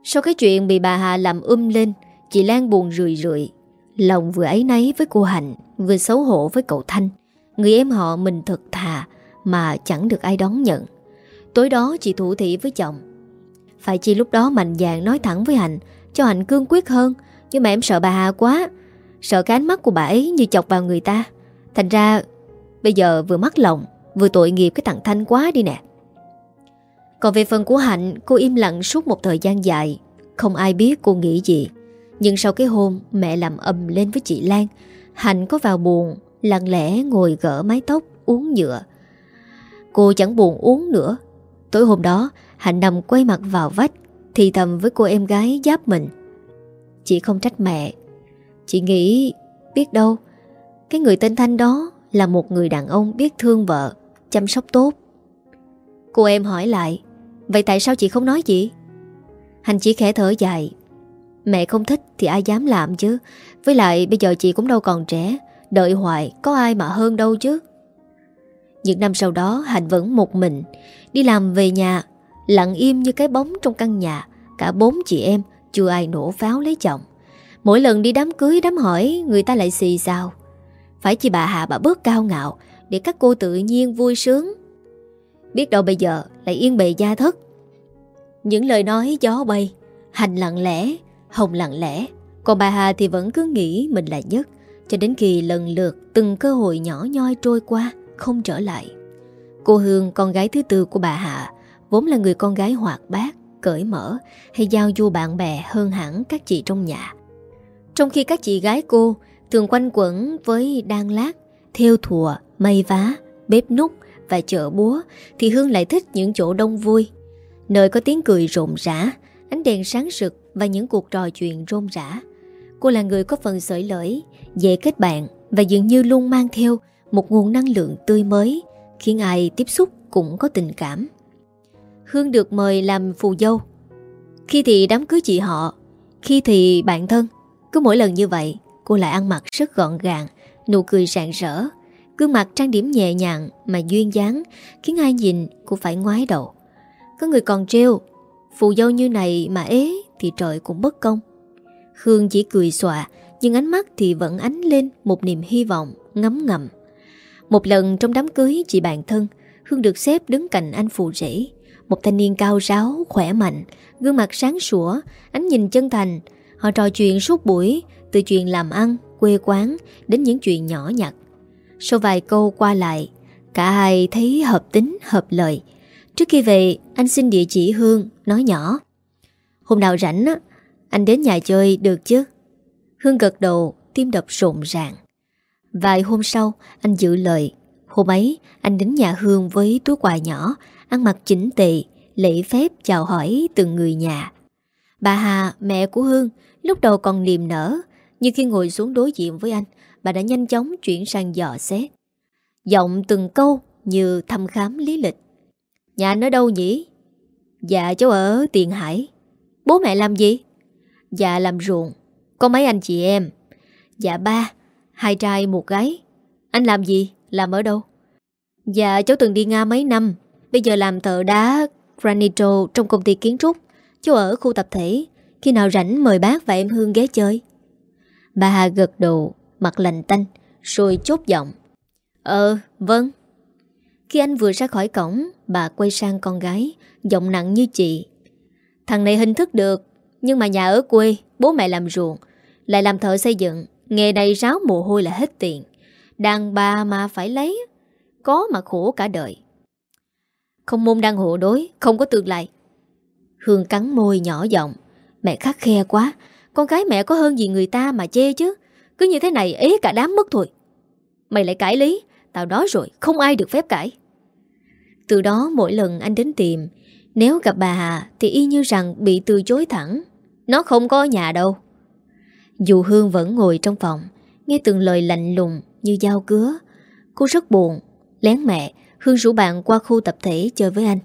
Sau cái chuyện bị bà Hà làm um lên Chị Lan buồn rười rượi. Lòng vừa ấy nấy với cô Hạnh Vừa xấu hổ với cậu Thanh. Người em họ mình thật thà Mà chẳng được ai đón nhận. Tối đó chị thủ thị với chồng. Phải chi lúc đó mạnh dạn nói thẳng với Hạnh, Cho Hạnh cương quyết hơn Nhưng mà em sợ bà Hà quá. Sợ cái ánh mắt của bà ấy như chọc vào người ta. Thành ra Bây giờ vừa mắc lòng, Vừa tội nghiệp cái thằng Thanh quá đi nè. Còn về phần của Hạnh, Cô im lặng suốt một thời gian dài. Không ai biết cô nghĩ gì. Nhưng sau cái hôm mẹ làm ầm lên với chị Lan. Hạnh có vào buồn Lặng lẽ ngồi gỡ mái tóc uống nhựa. Cô chẳng buồn uống nữa. Tối hôm đó, Hạnh nằm quay mặt vào vách, Thì thầm với cô em gái giáp mình. Chị không trách mẹ. Chị nghĩ, biết đâu, Cái người tên Thanh đó Là một người đàn ông biết thương vợ, Chăm sóc tốt. Cô em hỏi lại, Vậy tại sao chị không nói gì? Hành chỉ khẽ thở dài, Mẹ không thích thì ai dám làm chứ. Với lại bây giờ chị cũng đâu còn trẻ Đợi hoài, có ai mà hơn đâu chứ. Những năm sau đó, Hạnh vẫn một mình, Đi làm về nhà, Lặng im như cái bóng trong căn nhà. Cả bốn chị em, Chưa ai nổ pháo lấy chồng. Mỗi lần đi đám cưới, đám hỏi, Người ta lại xì sao. Phải chỉ bà Hạ bà bớt cao ngạo, Để các cô tự nhiên vui sướng. Biết đâu bây giờ lại yên bề gia thất. Những lời nói gió bay Hành lặng lẽ, Hồng lặng lẽ. Còn bà Hà thì vẫn cứ nghĩ mình là nhất cho đến khi lần lượt từng cơ hội nhỏ nhoi trôi qua Không trở lại. Cô Hương con gái thứ tư của bà Hạ Vốn là người con gái hoạt bát Cởi mở hay giao du bạn bè hơn hẳn các chị trong nhà. Trong khi các chị gái cô Thường quanh quẩn với đan lát Theo thùa, mây vá, bếp nút và chợ búa Thì Hương lại thích những chỗ đông vui Nơi có tiếng cười rộn rã Ánh đèn sáng rực và những cuộc trò chuyện rôm rã. Cô là người có phần sởi lởi dễ kết bạn và dường như luôn mang theo một nguồn năng lượng tươi mới, khiến ai tiếp xúc cũng có tình cảm. Hương được mời làm phù dâu. Khi thì đám cưới chị họ, khi thì bạn thân. Cứ mỗi lần như vậy, cô lại ăn mặc rất gọn gàng, nụ cười rạng rỡ. Gương mặt trang điểm nhẹ nhàng mà duyên dáng, khiến ai nhìn cũng phải ngoái đầu. Có người còn trêu phù dâu như này mà ế thì trời cũng bất công. Hương chỉ cười xòa nhưng ánh mắt thì vẫn ánh lên một niềm hy vọng ngấm ngầm. Một lần trong đám cưới chị bạn thân, Hương được xếp đứng cạnh anh phụ rể. Một thanh niên cao ráo, khỏe mạnh, gương mặt sáng sủa, ánh nhìn chân thành. Họ trò chuyện suốt buổi, từ chuyện làm ăn, quê quán đến những chuyện nhỏ nhặt. Sau vài câu qua lại, cả hai thấy hợp tính, hợp lời. Trước khi về, anh xin địa chỉ Hương, nói nhỏ. Hôm nào rảnh, anh đến nhà chơi được chứ? Hương gật đầu, tim đập rộn ràng. Vài hôm sau, anh giữ lời. Hôm ấy, anh đến nhà Hương với túi quà nhỏ, ăn mặc chỉnh tề, lễ phép chào hỏi từng người nhà. Bà Hà, mẹ của Hương, lúc đầu còn niềm nở, nhưng khi ngồi xuống đối diện với anh, bà đã nhanh chóng chuyển sang dò xét. Giọng từng câu như thăm khám lý lịch. Nhà anh ở đâu nhỉ? Dạ cháu ở Tiền Hải. Bố mẹ làm gì? Dạ làm ruộng. Có mấy anh chị em? Dạ ba, Hai trai, một gái. Anh làm gì? Làm ở đâu? Dạ cháu từng đi Nga mấy năm. Bây giờ làm thợ đá, Granito trong công ty kiến trúc. Cháu ở khu tập thể. Khi nào rảnh mời bác và em Hương ghé chơi. Bà Hà gật đầu, Mặt lành tanh, Rồi chốt giọng. Ờ vâng. Khi anh vừa ra khỏi cổng, Bà quay sang con gái, Giọng nặng như chị. Thằng này hình thức được, Nhưng mà nhà ở quê, Bố mẹ làm ruộng lại làm thợ xây dựng, Nghề này ráo mồ hôi là hết tiền. Đàn bà mà phải lấy, Có mà khổ cả đời. Không môn đang hộ đối, Không có tương lai. Hương cắn môi nhỏ giọng, Mẹ khắc khe quá, Con gái mẹ có hơn gì người ta mà chê chứ, Cứ như thế này ế cả đám mất thôi. Mày lại cãi lý, Tao đó rồi, không ai được phép cãi. Từ đó mỗi lần anh đến tìm, Nếu gặp bà Hà Thì y như rằng bị từ chối thẳng. Nó không có ở nhà đâu. Dù Hương vẫn ngồi trong phòng Nghe từng lời lạnh lùng như dao cứa. Cô rất buồn Lén mẹ Hương rủ bạn qua khu tập thể chơi với anh.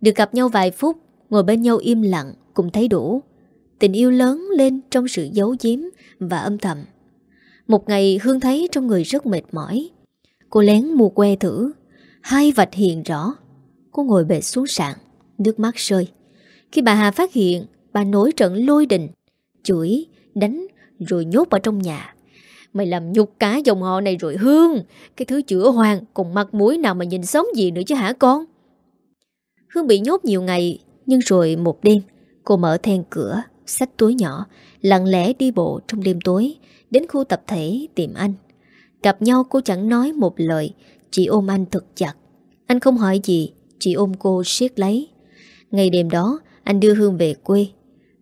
Được gặp nhau vài phút Ngồi bên nhau im lặng Cũng thấy đủ. Tình yêu lớn lên trong sự giấu giếm Và âm thầm. Một ngày Hương thấy trong người rất mệt mỏi. Cô lén mua que thử. Hai vạch hiện rõ. Cô ngồi bệt xuống sàn Nước mắt rơi. Khi bà Hà phát hiện Bà nổi trận lôi đình Chửi, đánh Rồi nhốt vào trong nhà. Mày làm nhục cả dòng họ này rồi Hương. Cái thứ chữa hoàng Cùng mặt mũi nào mà nhìn sống gì nữa chứ hả con? Hương bị nhốt nhiều ngày, Nhưng rồi một đêm, Cô mở then cửa, Xách túi nhỏ, Lặng lẽ đi bộ trong đêm tối, Đến khu tập thể tìm anh. Gặp nhau cô chẳng nói một lời Chỉ ôm anh thật chặt. Anh không hỏi gì Chỉ ôm cô siết lấy. Ngày đêm đó, anh đưa Hương về quê.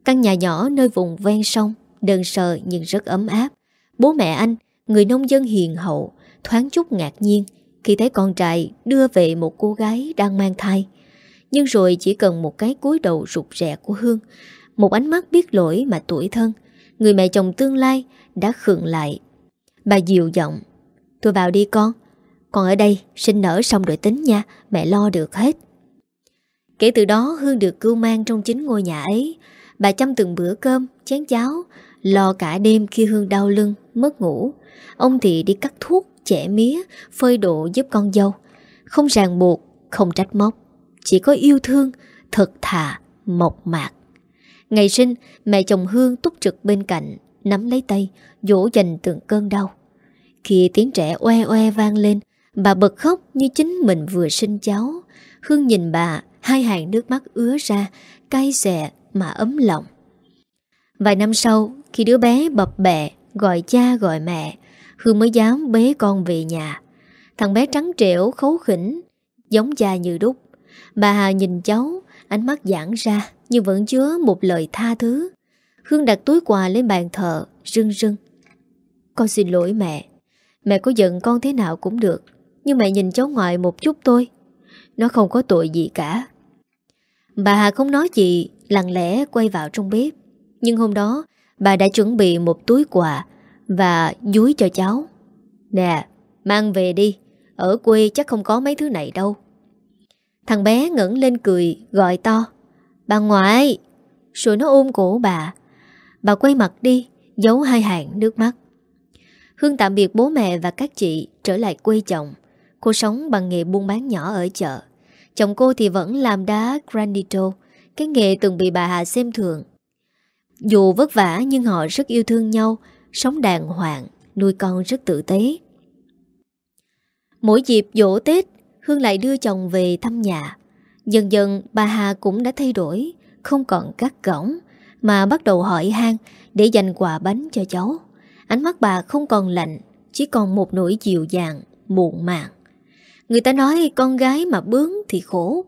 Căn nhà nhỏ nơi vùng ven sông Đơn sờ nhưng rất ấm áp Bố mẹ anh, người nông dân hiền hậu, thoáng chút ngạc nhiên khi thấy con trai đưa về một cô gái đang mang thai. Nhưng rồi chỉ cần một cái cúi đầu rụt rè của Hương, một ánh mắt biết lỗi mà tuổi thân, người mẹ chồng tương lai đã khựng lại. Bà dịu giọng, tôi vào đi con, còn ở đây sinh nở xong rồi tính nha, mẹ lo được hết. Kể từ đó Hương được cưu mang trong chính ngôi nhà ấy, bà chăm từng bữa cơm, chén cháo, Lo cả đêm khi Hương đau lưng, mất ngủ. Ông thì đi cắt thuốc, chẻ mía, phơi độ giúp con dâu. Không ràng buộc, không trách móc. Chỉ có yêu thương, thật thà, mộc mạc. Ngày sinh, mẹ chồng Hương túc trực bên cạnh Nắm lấy tay, dỗ dành từng cơn đau. Khi tiếng trẻ oe oe vang lên Bà bật khóc như chính mình vừa sinh cháu. Hương nhìn bà Hai hàng nước mắt ứa ra Cay xè mà ấm lòng. Vài năm sau khi đứa bé bập bẹ, Gọi cha, gọi mẹ Hương mới dám bế con về nhà. Thằng bé trắng trẻo khấu khỉnh, Giống cha như đúc. Bà Hà nhìn cháu, Ánh mắt giãn ra, Nhưng vẫn chứa một lời tha thứ. Hương đặt túi quà lên bàn thờ, Rưng rưng. Con xin lỗi mẹ. Mẹ có giận con thế nào cũng được, Nhưng mẹ nhìn cháu ngoại một chút thôi. Nó không có tội gì cả. Bà Hà không nói gì, Lặng lẽ quay vào trong bếp. Nhưng hôm đó Bà đã chuẩn bị một túi quà Và dúi cho cháu. Nè, mang về đi. Ở quê chắc không có mấy thứ này đâu. Thằng bé ngẩng lên cười, Gọi to. Bà ngoại, Rồi nó ôm cổ bà. Bà quay mặt đi, Giấu hai hàng nước mắt. Hương tạm biệt bố mẹ và các chị Trở lại quê chồng. Cô sống bằng nghề buôn bán nhỏ ở chợ. Chồng cô thì vẫn làm đá granito, Cái nghề từng bị bà Hà xem thường dù vất vả nhưng họ rất yêu thương nhau, sống đàng hoàng, nuôi con rất tử tế. Mỗi dịp dỗ Tết, Hương lại đưa chồng về thăm nhà. Dần dần bà Hà cũng đã thay đổi, không còn cắt gỏng, mà bắt đầu hỏi han để dành quà bánh cho cháu. Ánh mắt bà không còn lạnh, chỉ còn một nỗi dịu dàng, muộn màng. Người ta nói con gái mà bướng thì khổ.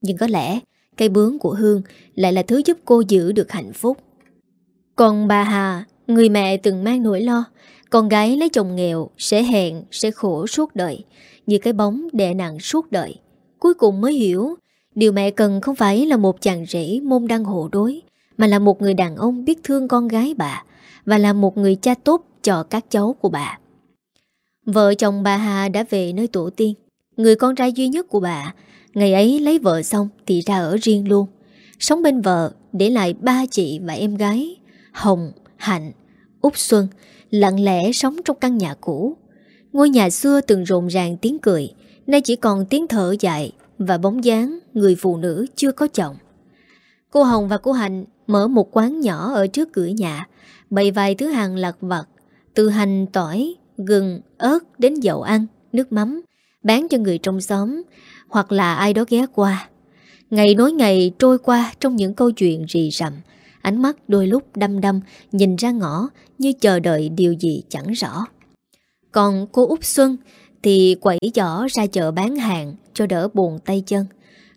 Nhưng có lẽ cây bướng của Hương lại là thứ giúp cô giữ được hạnh phúc. Còn bà Hà, người mẹ từng mang nỗi lo, con gái lấy chồng nghèo sẽ hẹn, sẽ khổ suốt đời, như cái bóng đè nặng suốt đời. Cuối cùng mới hiểu, điều mẹ cần không phải là một chàng rể môn đăng hộ đối, mà là một người đàn ông biết thương con gái bà, và là một người cha tốt cho các cháu của bà. Vợ chồng bà Hà đã về nơi tổ tiên, người con trai duy nhất của bà, ngày ấy lấy vợ xong thì ra ở riêng luôn. Sống bên vợ, để lại ba chị và em gái Hồng, Hạnh, Úc Xuân lặng lẽ sống trong căn nhà cũ. Ngôi nhà xưa từng rộn ràng tiếng cười, nay chỉ còn tiếng thở dài và bóng dáng người phụ nữ chưa có chồng. Cô Hồng và cô Hạnh mở một quán nhỏ ở trước cửa nhà, bày vài thứ hàng lặt vặt, từ hành, tỏi, gừng, ớt đến dầu ăn, nước mắm, bán cho người trong xóm hoặc là ai đó ghé qua. Ngày nối ngày trôi qua trong những câu chuyện rì rầm, Ánh mắt đôi lúc đăm đăm Nhìn ra ngõ như chờ đợi điều gì chẳng rõ Còn cô Út Xuân Thì quẩy giỏ ra chợ bán hàng Cho đỡ buồn tay chân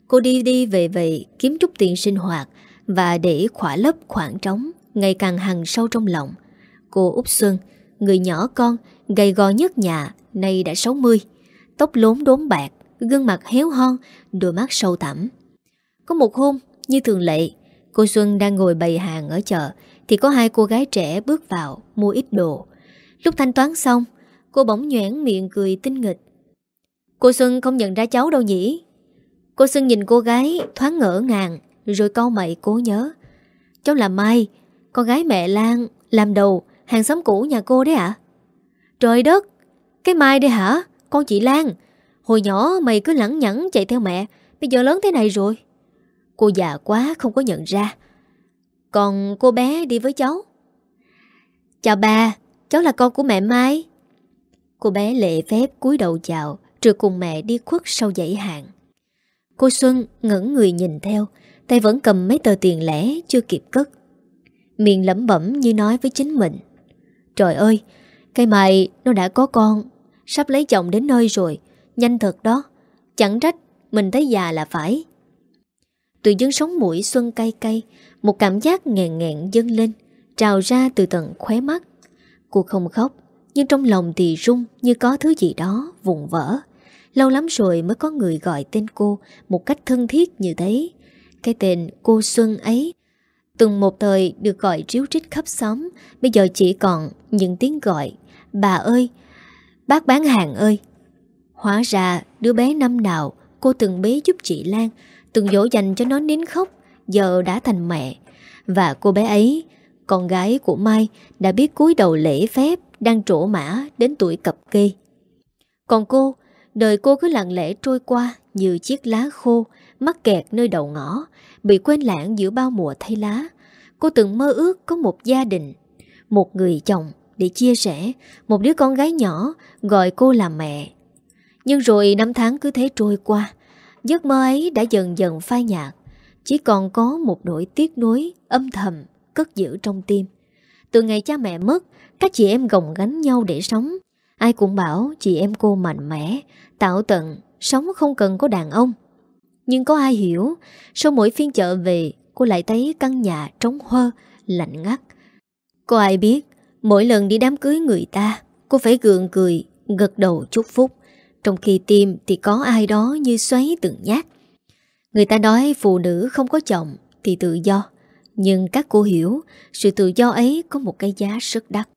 Cô đi đi về về kiếm chút tiền sinh hoạt và để khỏa lấp khoảng trống ngày càng hằng sâu trong lòng. Cô Úc Xuân, người nhỏ con, gầy gò nhất nhà, nay đã 60, tóc lốn đốm bạc, gương mặt héo hon, đôi mắt sâu thẳm. Có một hôm, như thường lệ, cô Xuân đang ngồi bày hàng ở chợ, thì có hai cô gái trẻ bước vào, mua ít đồ. Lúc thanh toán xong, cô bỗng nhoảng miệng cười tinh nghịch. Cô Xuân không nhận ra cháu đâu nhỉ? Cô Xuân nhìn cô gái thoáng ngỡ ngàng, rồi câu mày cố nhớ. Cháu là Mai, con gái mẹ Lan, làm đầu, hàng xóm cũ nhà cô đấy ạ. À? Trời đất, cái Mai đây hả? Con chị Lan. Hồi nhỏ mày cứ lẳng nhẳng chạy theo mẹ, bây giờ lớn thế này rồi. Cô già quá không có nhận ra. Còn cô bé đi với cháu. Chào bà, cháu là con của mẹ Mai. Cô bé lệ phép cúi đầu chào, rồi cùng mẹ đi khuất sau dãy hàng. Cô Xuân ngẩn người nhìn theo, tay vẫn cầm mấy tờ tiền lẻ chưa kịp cất. Miệng lẩm bẩm như nói với chính mình. Trời ơi, cái mày nó đã có con, sắp lấy chồng đến nơi rồi, nhanh thật đó. Chẳng trách mình thấy già là phải. Từ dân sống mũi Xuân cay cay, một cảm giác nghẹn nghẹn dâng lên, trào ra từ tận khóe mắt. Cô không khóc, nhưng trong lòng thì rung như có thứ gì đó vùng vỡ. Lâu lắm rồi mới có người gọi tên cô một cách thân thiết như thế. Cái tên cô Xuân ấy từng một thời được gọi ríu rít khắp xóm, bây giờ chỉ còn những tiếng gọi Bà ơi, bác bán hàng ơi. Hóa ra đứa bé năm nào cô từng bế giúp chị Lan, từng dỗ dành cho nó nín khóc, giờ đã thành mẹ. Và cô bé ấy, con gái của Mai, đã biết cúi đầu lễ phép, đang trổ mã đến tuổi cập kê. Còn cô, đời cô cứ lặng lẽ trôi qua như chiếc lá khô, mắc kẹt nơi đầu ngõ, bị quên lãng giữa bao mùa thay lá. Cô từng mơ ước có một gia đình, một người chồng để chia sẻ, một đứa con gái nhỏ gọi cô là mẹ. Nhưng rồi năm tháng cứ thế trôi qua, giấc mơ ấy đã dần dần phai nhạt, chỉ còn có một nỗi tiếc nuối âm thầm cất giữ trong tim. Từ ngày cha mẹ mất, các chị em gồng gánh nhau để sống. Ai cũng bảo chị em cô mạnh mẽ, tạo tận, sống không cần có đàn ông. Nhưng có ai hiểu, sau mỗi phiên chợ về, cô lại thấy căn nhà trống hơ, lạnh ngắt. Có ai biết, mỗi lần đi đám cưới người ta, cô phải gượng cười, gật đầu chúc phúc. Trong khi tim thì có ai đó như xoáy từng nhát. Người ta nói phụ nữ không có chồng thì tự do. Nhưng các cô hiểu, sự tự do ấy có một cái giá rất đắt.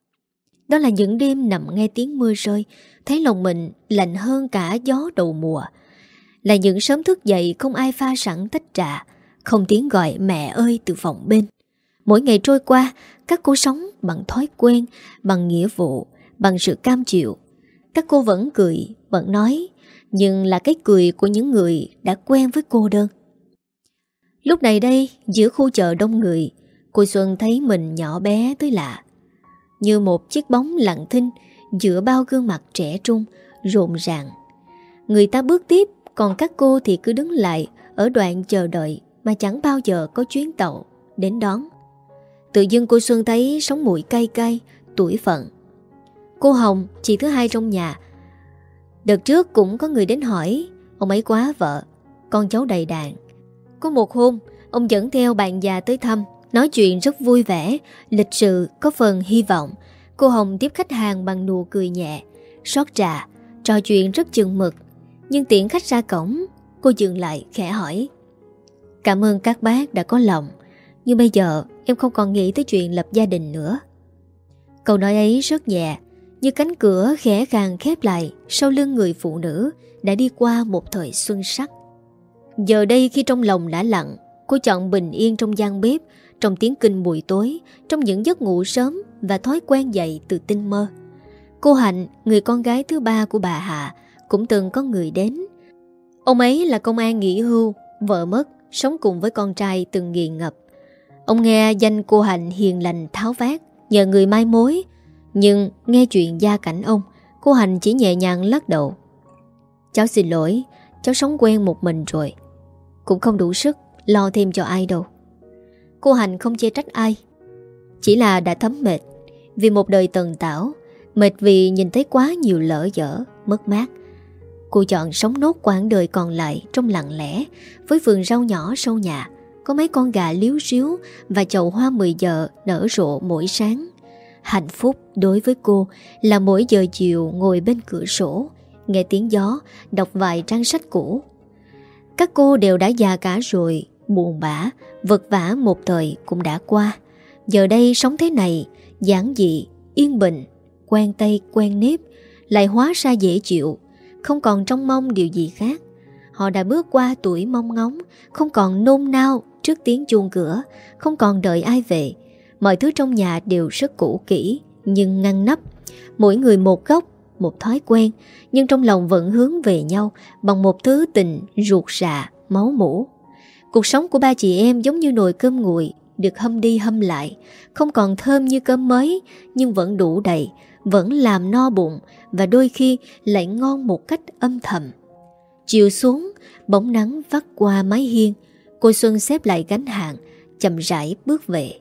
Đó là những đêm nằm nghe tiếng mưa rơi, thấy lòng mình lạnh hơn cả gió đầu mùa. Là những sớm thức dậy không ai pha sẵn tách trà, không tiếng gọi mẹ ơi từ phòng bên. Mỗi ngày trôi qua, các cô sống bằng thói quen, bằng nghĩa vụ, bằng sự cam chịu. Các cô vẫn cười, vẫn nói, nhưng là cái cười của những người đã quen với cô đơn. Lúc này đây, giữa khu chợ đông người, cô Xuân thấy mình nhỏ bé tới lạ. Như một chiếc bóng lặng thinh giữa bao gương mặt trẻ trung, rộn ràng. Người ta bước tiếp, còn các cô thì cứ đứng lại ở đoạn chờ đợi mà chẳng bao giờ có chuyến tàu đến đón. Tự dưng cô Xuân thấy sống mũi cay cay, tuổi phận. Cô Hồng, chị thứ hai trong nhà. Đợt trước cũng có người đến hỏi, ông ấy quá vợ, con cháu đầy đàn. Có một hôm, ông dẫn theo bạn già tới thăm, nói chuyện rất vui vẻ, lịch sự, có phần hy vọng. Cô Hồng tiếp khách hàng bằng nụ cười nhẹ, xót trà, trò chuyện rất chừng mực. Nhưng tiện khách ra cổng, cô dừng lại khẽ hỏi. Cảm ơn các bác đã có lòng, nhưng bây giờ em không còn nghĩ tới chuyện lập gia đình nữa. Câu nói ấy rất nhẹ, như cánh cửa khẽ càng khép lại sau lưng người phụ nữ đã đi qua một thời xuân sắc. Giờ đây khi trong lòng đã lặng, cô chọn bình yên trong gian bếp, trong tiếng kinh buổi tối, trong những giấc ngủ sớm và thói quen dậy từ tinh mơ. Cô Hạnh, người con gái thứ ba của bà Hạ, cũng từng có người đến. Ông ấy là công an nghỉ hưu, vợ mất, sống cùng với con trai từng nghiện ngập. Ông nghe danh cô Hạnh hiền lành tháo vát, nhờ người mai mối, nhưng nghe chuyện gia cảnh ông, cô hành chỉ nhẹ nhàng lắc đầu. Cháu xin lỗi, cháu sống quen một mình rồi. Cũng không đủ sức lo thêm cho ai đâu Cô Hành không chê trách ai Chỉ là đã thấm mệt Vì một đời tần tảo Mệt vì nhìn thấy quá nhiều lỡ dở Mất mát Cô chọn sống nốt quãng đời còn lại Trong lặng lẽ Với vườn rau nhỏ sau nhà có mấy con gà liếu xíu và chậu hoa 10 giờ nở rộ mỗi sáng. Hạnh phúc đối với cô là mỗi giờ chiều ngồi bên cửa sổ, nghe tiếng gió, đọc vài trang sách cũ. Các cô đều đã già cả rồi, buồn bã, vật vả một thời cũng đã qua. Giờ đây sống thế này, giản dị, yên bình, quen tay quen nếp, lại hóa ra dễ chịu, không còn trông mong điều gì khác. Họ đã bước qua tuổi mong ngóng, không còn nôn nao trước tiếng chuông cửa, không còn đợi ai về. Mọi thứ trong nhà đều rất cũ kỹ, nhưng ngăn nắp. Mỗi người một góc, một thói quen, nhưng trong lòng vẫn hướng về nhau bằng một thứ tình ruột rạ, máu mủ. Cuộc sống của ba chị em giống như nồi cơm nguội, được hâm đi hâm lại, không còn thơm như cơm mới, nhưng vẫn đủ đầy, vẫn làm no bụng và đôi khi lại ngon một cách âm thầm. Chiều xuống, bóng nắng vắt qua mái hiên, cô Xuân xếp lại gánh hàng, chậm rãi bước về.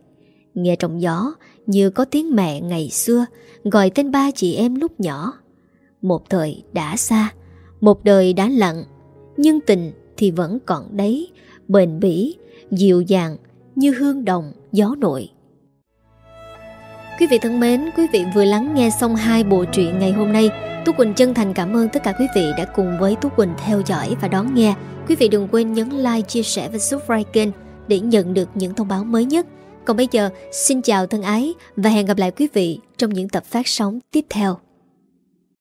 Nghe trong gió như có tiếng mẹ ngày xưa gọi tên ba chị em lúc nhỏ. Một thời đã xa, một đời đã lặng, nhưng tình thì vẫn còn đấy, bền bỉ, dịu dàng như hương đồng gió nội Quý vị thân mến, quý vị vừa lắng nghe xong hai bộ truyện ngày hôm nay. Tú Quỳnh chân thành cảm ơn tất cả quý vị đã cùng với Tú Quỳnh theo dõi và đón nghe. Quý vị đừng quên nhấn like, chia sẻ và subscribe kênh để nhận được những thông báo mới nhất. Còn bây giờ, xin chào thân ái và hẹn gặp lại quý vị trong những tập phát sóng tiếp theo.